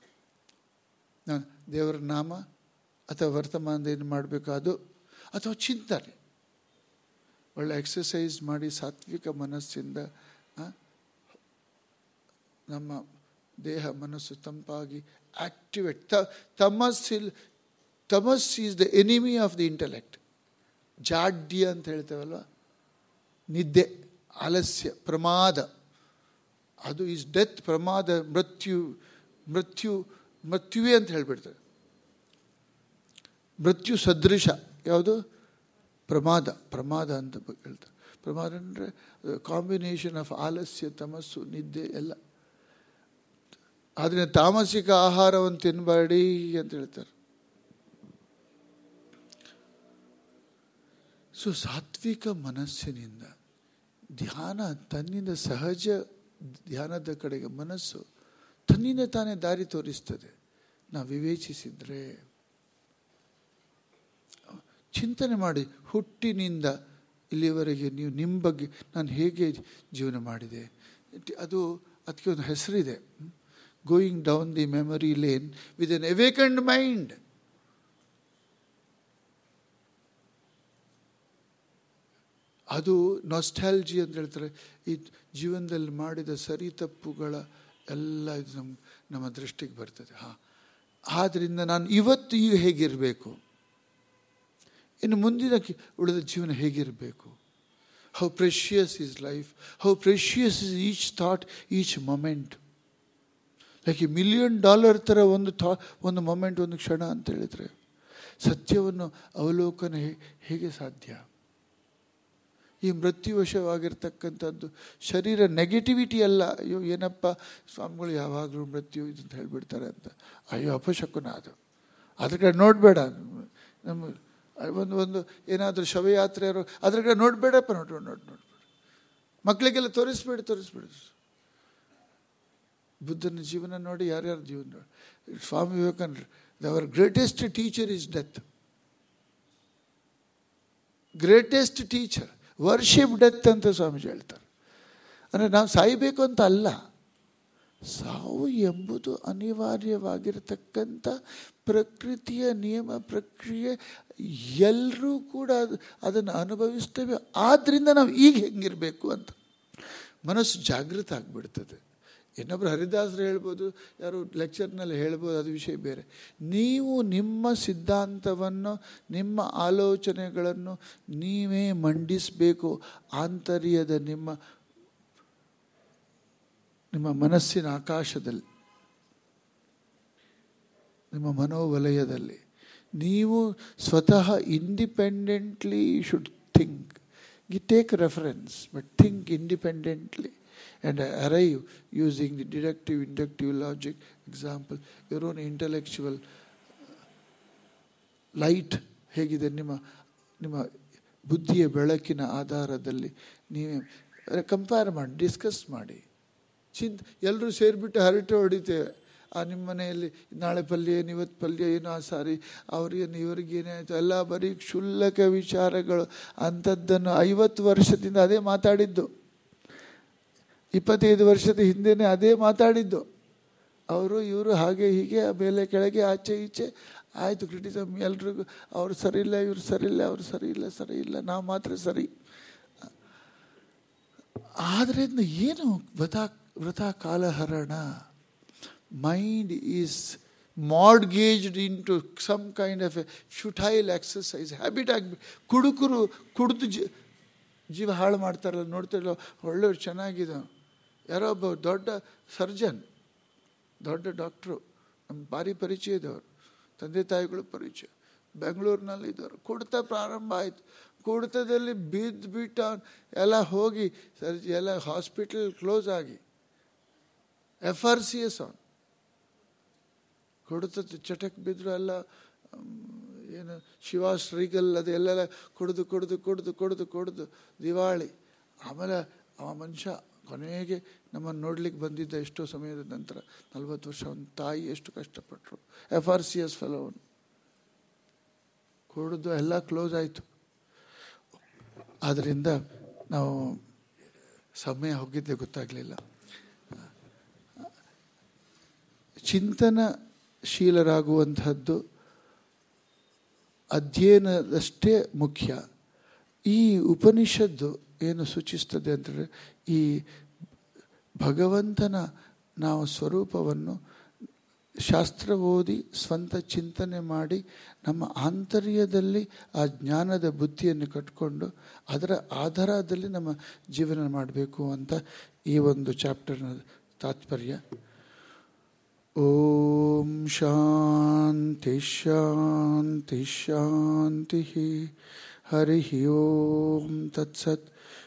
ನಾನು ದೇವರ ನಾಮ ಅಥವಾ ವರ್ತಮಾನದ ಏನು ಮಾಡಬೇಕು ಅದು ಅಥವಾ ಚಿಂತನೆ. ಒಳ್ಳೆ ಎಕ್ಸಸೈಸ್ ಮಾಡಿ ಸಾತ್ವಿಕ ಮನಸ್ಸಿಂದ ನಮ್ಮ ದೇಹ ಮನಸ್ಸು ತಂಪಾಗಿ ಆಕ್ಟಿವೇಟ್ ತ ತಮಸ್ಸಿಲ್ ತಮಸ್ is the enemy of the intellect ಜಾಡ್ಯ ಅಂತ ಹೇಳ್ತೇವಲ್ವ? ನಿದ್ದೆ ಆಲಸ್ಯ ಪ್ರಮಾದ. ಅದು ಈಸ್ ಡೆತ್ ಪ್ರಮಾದ, ಮೃತ್ಯು ಮೃತ್ಯು, ಮೃತ್ಯುವೇ ಅಂತ ಹೇಳ್ಬಿಡ್ತೇವೆ ಮೃತ್ಯು ಸದೃಶ, ಯಾವುದು? ಪ್ರಮಾದ ಪ್ರಮಾದ ಅಂತ ಹೇಳ್ತಾರೆ. ಪ್ರಮಾದ ಅಂದರೆ ಕಾಂಬಿನೇಷನ್ ಆಫ್ ಆಲಸ್ಯ ತಮಸ್ಸು, ನಿದ್ದೆ, ಎಲ್ಲ. ಆದರೆ ತಾಮಸಿಕ ಆಹಾರವನ್ನು ತಿನ್ನಬೇಡಿ ಅಂತ ಹೇಳ್ತಾರೆ. ಸೊ ಸಾತ್ವಿಕ ಮನಸ್ಸಿನಿಂದ ಧ್ಯಾನ ತನ್ನಿಂದ ಸಹಜ ಧ್ಯಾನದ ಕಡೆಗೆ ಮನಸ್ಸು ತನ್ನಿಂದ ತಾನೇ ದಾರಿ ತೋರಿಸ್ತದೆ. ನಾವು ವಿವೇಚಿಸಿದರೆ ಚಿಂತನೆ ಮಾಡಿ ಹುಟ್ಟಿನಿಂದ ಇಲ್ಲಿವರೆಗೆ ನೀವು ನಿಮ್ಮ ಬಗ್ಗೆ ನಾನು ಹೇಗೆ ಜೀವನ ಮಾಡಿದೆ. ಅದು ಅದಕ್ಕೆ ಒಂದು ಹೆಸರಿದೆ. Going down the memory lane with an awakened mind ಅದು ನಾಸ್ಟಾಲಜಿ ಅಂತ ಹೇಳ್ತಾರೆ. ಈ ಜೀವನದಲ್ಲಿ ಮಾಡಿದ ಸರಿ ತಪ್ಪುಗಳ ಎಲ್ಲ ಇದು ನಮ್ಮ ನಮ್ಮ ದೃಷ್ಟಿಗೆ ಬರ್ತದೆ. ಹಾಂ. ಆದ್ದರಿಂದ ನಾನು ಇವತ್ತು ಈಗ ಹೇಗಿರಬೇಕು? ಇನ್ನು ಮುಂದಿನ ಉಳಿದ ಜೀವನ ಹೇಗಿರಬೇಕು? How precious is life how precious is each thought each moment like million dollar ಥರ ಒಂದು ಥಾ ಒಂದು ಮೊಮೆಂಟ್ ಒಂದು ಕ್ಷಣ ಅಂತ ಹೇಳಿದರೆ ಸತ್ಯವನ್ನು ಅವಲೋಕನ ಹೇಗೆ ಸಾಧ್ಯ? ಈ ಮೃತ್ಯುವಶವಾಗಿರ್ತಕ್ಕಂಥದ್ದು ಶರೀರ ನೆಗೆಟಿವಿಟಿ ಅಲ್ಲ. ಅಯ್ಯೋ, ಏನಪ್ಪ, ಸ್ವಾಮಿಗಳು ಯಾವಾಗಲೂ ಮೃತ್ಯು ಇದು ಅಂತ ಹೇಳಿಬಿಡ್ತಾರೆ ಅಂತ. ಅಯ್ಯೋ ಅಪಶಕುನ ಅದು ಅದ್ರ ಕಡೆ ನೋಡಬೇಡ. ನಮ್ಮ, ಒಂದು ಒಂದು ಏನಾದರೂ ಶವಯಾತ್ರೆ ಯಾರು ಅದ್ರ ಕಡೆ ನೋಡಬೇಡಪ್ಪ. ನೋಡು ನೋಡಿ ನೋಡ್ಬೇಡ. ಮಕ್ಕಳಿಗೆಲ್ಲ ತೋರಿಸ್ಬೇಡಿ ತೋರಿಸ್ಬೇಡಿ. ಬುದ್ಧನ ಜೀವನ ನೋಡಿ ಯಾರ್ಯಾರ ಜೀವನ ನೋಡಿ. Swami Vivekananda our greatest teacher is death greatest teacher worship death ಅಂತ ಸ್ವಾಮೀಜಿ ಹೇಳ್ತಾರೆ. ಅಂದರೆ ನಾವು ಸಾಯಬೇಕು ಅಂತ ಅಲ್ಲ. ಸಾವು ಎಂಬುದು ಅನಿವಾರ್ಯವಾಗಿರತಕ್ಕಂಥ ಪ್ರಕೃತಿಯ ನಿಯಮ, ಪ್ರಕ್ರಿಯೆ. ಎಲ್ಲರೂ ಕೂಡ ಅದು, ಅದನ್ನು ಅನುಭವಿಸ್ತೇವೆ. ಆದ್ದರಿಂದ ನಾವು ಈಗ ಹೆಂಗಿರಬೇಕು ಅಂತ. ಮನಸ್ಸು ಜಾಗೃತ ಆಗಿಬಿಡ್ತದೆ. ಇನ್ನೊಬ್ಬರು ಹರಿದಾಸರು ಹೇಳ್ಬೋದು, ಯಾರು ಲೆಕ್ಚರ್ನಲ್ಲಿ ಹೇಳ್ಬೋದು, ಅದು ವಿಷಯ ಬೇರೆ. ನೀವು ನಿಮ್ಮ ಸಿದ್ಧಾಂತವನ್ನು, ನಿಮ್ಮ ಆಲೋಚನೆಗಳನ್ನು ನೀವೇ ಮಂಡಿಸಬೇಕು, ಆಂತರ್ಯದ ನಿಮ್ಮ ನಿಮ್ಮ ಮನಸ್ಸಿನ ಆಕಾಶದಲ್ಲಿ, ನಿಮ್ಮ ಮನೋವಲಯದಲ್ಲಿ. ನೀವು ಸ್ವತಃ independently should think take reference but think independently and arrive using the deductive, inductive logic example. Your own intellectual light ಹೇಗಿದೆ? ನಿಮ್ಮ ನಿಮ್ಮ ಬುದ್ಧಿಯ ಬೆಳಕಿನ ಆಧಾರದಲ್ಲಿ ನೀವೇ ಕಂಪೇರ್ ಮಾಡಿ ಡಿಸ್ಕಸ್ ಮಾಡಿ. ಚಿಂತ ಎಲ್ಲರೂ ಸೇರಿಬಿಟ್ಟು ಹರಟೆ ಹೊಡಿತೇವೆ ಆ ನಿಮ್ಮ ಮನೆಯಲ್ಲಿ ನಾಳೆ ಪಲ್ಯ ಏನು, ಇವತ್ತು ಪಲ್ಯ ಏನೋ, ಆ ಸಾರಿ ಅವ್ರಿಗೇನು ಇವ್ರಿಗೇನಾಯಿತು ಎಲ್ಲ ಬರೀ ಕ್ಷುಲ್ಲಕ ವಿಚಾರಗಳು. ಅಂಥದ್ದನ್ನು ಐವತ್ತು ವರ್ಷದಿಂದ ಅದೇ ಮಾತಾಡಿದ್ದು. ಇಪ್ಪತ್ತೈದು ವರ್ಷದ ಹಿಂದೆನೇ ಅದೇ ಮಾತಾಡಿದ್ದು. ಅವರು, ಇವರು ಹಾಗೆ ಹೀಗೆ, ಮೇಲೆ ಕೆಳಗೆ, ಆಚೆ, ಈಚೆ. ಆಯಿತು ಕ್ರಿಟಿಸಮ್ ಎಲ್ರಿಗೂ, ಅವರು ಸರಿ ಇಲ್ಲ, ಇವರು ಸರಿ ಇಲ್ಲ, ಅವರು ಸರಿ ಇಲ್ಲ ಸರಿ ಇಲ್ಲ, ನಾವು ಮಾತ್ರ ಸರಿ. ಆದ್ದರಿಂದ ಏನು ವೃತ ವೃತ ಕಾಲಹರಣ? Mind is mortgaged into some kind of a futile exercise habit ಆಗಿ ಕುಡುಕರು, ಕುಡಿದು ಜೀವ ಹಾಳು ಮಾಡ್ತಾರಲ್ಲ, ನೋಡ್ತಿರಲ್ಲ, ಒಳ್ಳೆಯವ್ರು ಚೆನ್ನಾಗಿದೆ ಯಾರೋ ಒಬ್ಬ ದೊಡ್ಡ ಸರ್ಜನ್, ದೊಡ್ಡ ಡಾಕ್ಟ್ರು, ನಮ್ಮ ಭಾರಿ ಪರಿಚಯದವರು, ತಂದೆ ತಾಯಿಗಳು ಪರಿಚಯ, ಬೆಂಗಳೂರಿನಲ್ಲಿ ಇದ್ದವರು. ಕುಡಿತ ಪ್ರಾರಂಭ ಆಯಿತು. ಕುಡಿತದಲ್ಲಿ ಬಿದ್ದು ಬಿಟ್ಟ ಎಲ್ಲ ಹೋಗಿ ಸರ್ಜಿ ಎಲ್ಲ ಹಾಸ್ಪಿಟಲ್ ಕ್ಲೋಸ್ ಆಗಿ, ಎಫ್ ಆರ್ ಸಿ ಎಸ್ ಅವನು. ಕುಡಿತ ಚಟಕ್ಕೆ ಬಿದ್ದರು ಎಲ್ಲ ಏನು, ಶಿವ ಶ್ರೀಗಲ್ ಅದೆಲ್ಲ ಕುಡಿದು ಕುಡಿದು ಕುಡಿದು ಕುಡಿದು ಕುಡಿದು ದಿವಾಳಿ. ಆಮೇಲೆ ಆ ಮನುಷ್ಯ ಕೊನೆಗೆ ನಮ್ಮನ್ನು ನೋಡಲಿಕ್ಕೆ ಬಂದಿದ್ದ ಎಷ್ಟೋ ಸಮಯದ ನಂತರ ನಲವತ್ತು ವರ್ಷ ಅವನ ತಾಯಿ ಎಷ್ಟು ಕಷ್ಟಪಟ್ಟರು ಎಫ್ ಆರ್ ಸಿ ಎಸ್ ಫೆಲೋನು ಕೊಡೋದು ಎಲ್ಲ ಕ್ಲೋಸ್ ಆಯಿತು. ಆದ್ದರಿಂದ ನಾವು ಸಮಯ ಹೋಗಿದ್ದೆ ಗೊತ್ತಾಗಲಿಲ್ಲ. ಚಿಂತನಶೀಲರಾಗುವಂಥದ್ದು ಅಧ್ಯಯನದಷ್ಟೇ ಮುಖ್ಯ. ಈ ಉಪನಿಷತ್ತು ಏನು ಸೂಚಿಸ್ತದೆ ಅಂತಂದರೆ ಈ ಭಗವಂತನ ನಾವು ಸ್ವರೂಪವನ್ನು ಶಾಸ್ತ್ರ ಓದಿ ಸ್ವಂತ ಚಿಂತನೆ ಮಾಡಿ ನಮ್ಮ ಆಂತರ್ಯದಲ್ಲಿ ಆ ಜ್ಞಾನದ ಬುದ್ಧಿಯನ್ನು ಕಟ್ಕೊಂಡು ಅದರ ಆಧಾರದಲ್ಲಿ ನಮ್ಮ ಜೀವನ ಮಾಡಬೇಕು ಅಂತ ಈ ಒಂದು ಚಾಪ್ಟರ್ನ ತಾತ್ಪರ್ಯ. ಓಂ ಶಾಂತಿ ಶಾಂತಿ ಶಾಂತಿ ಹರಿ ಓಂ ತತ್ಸತ್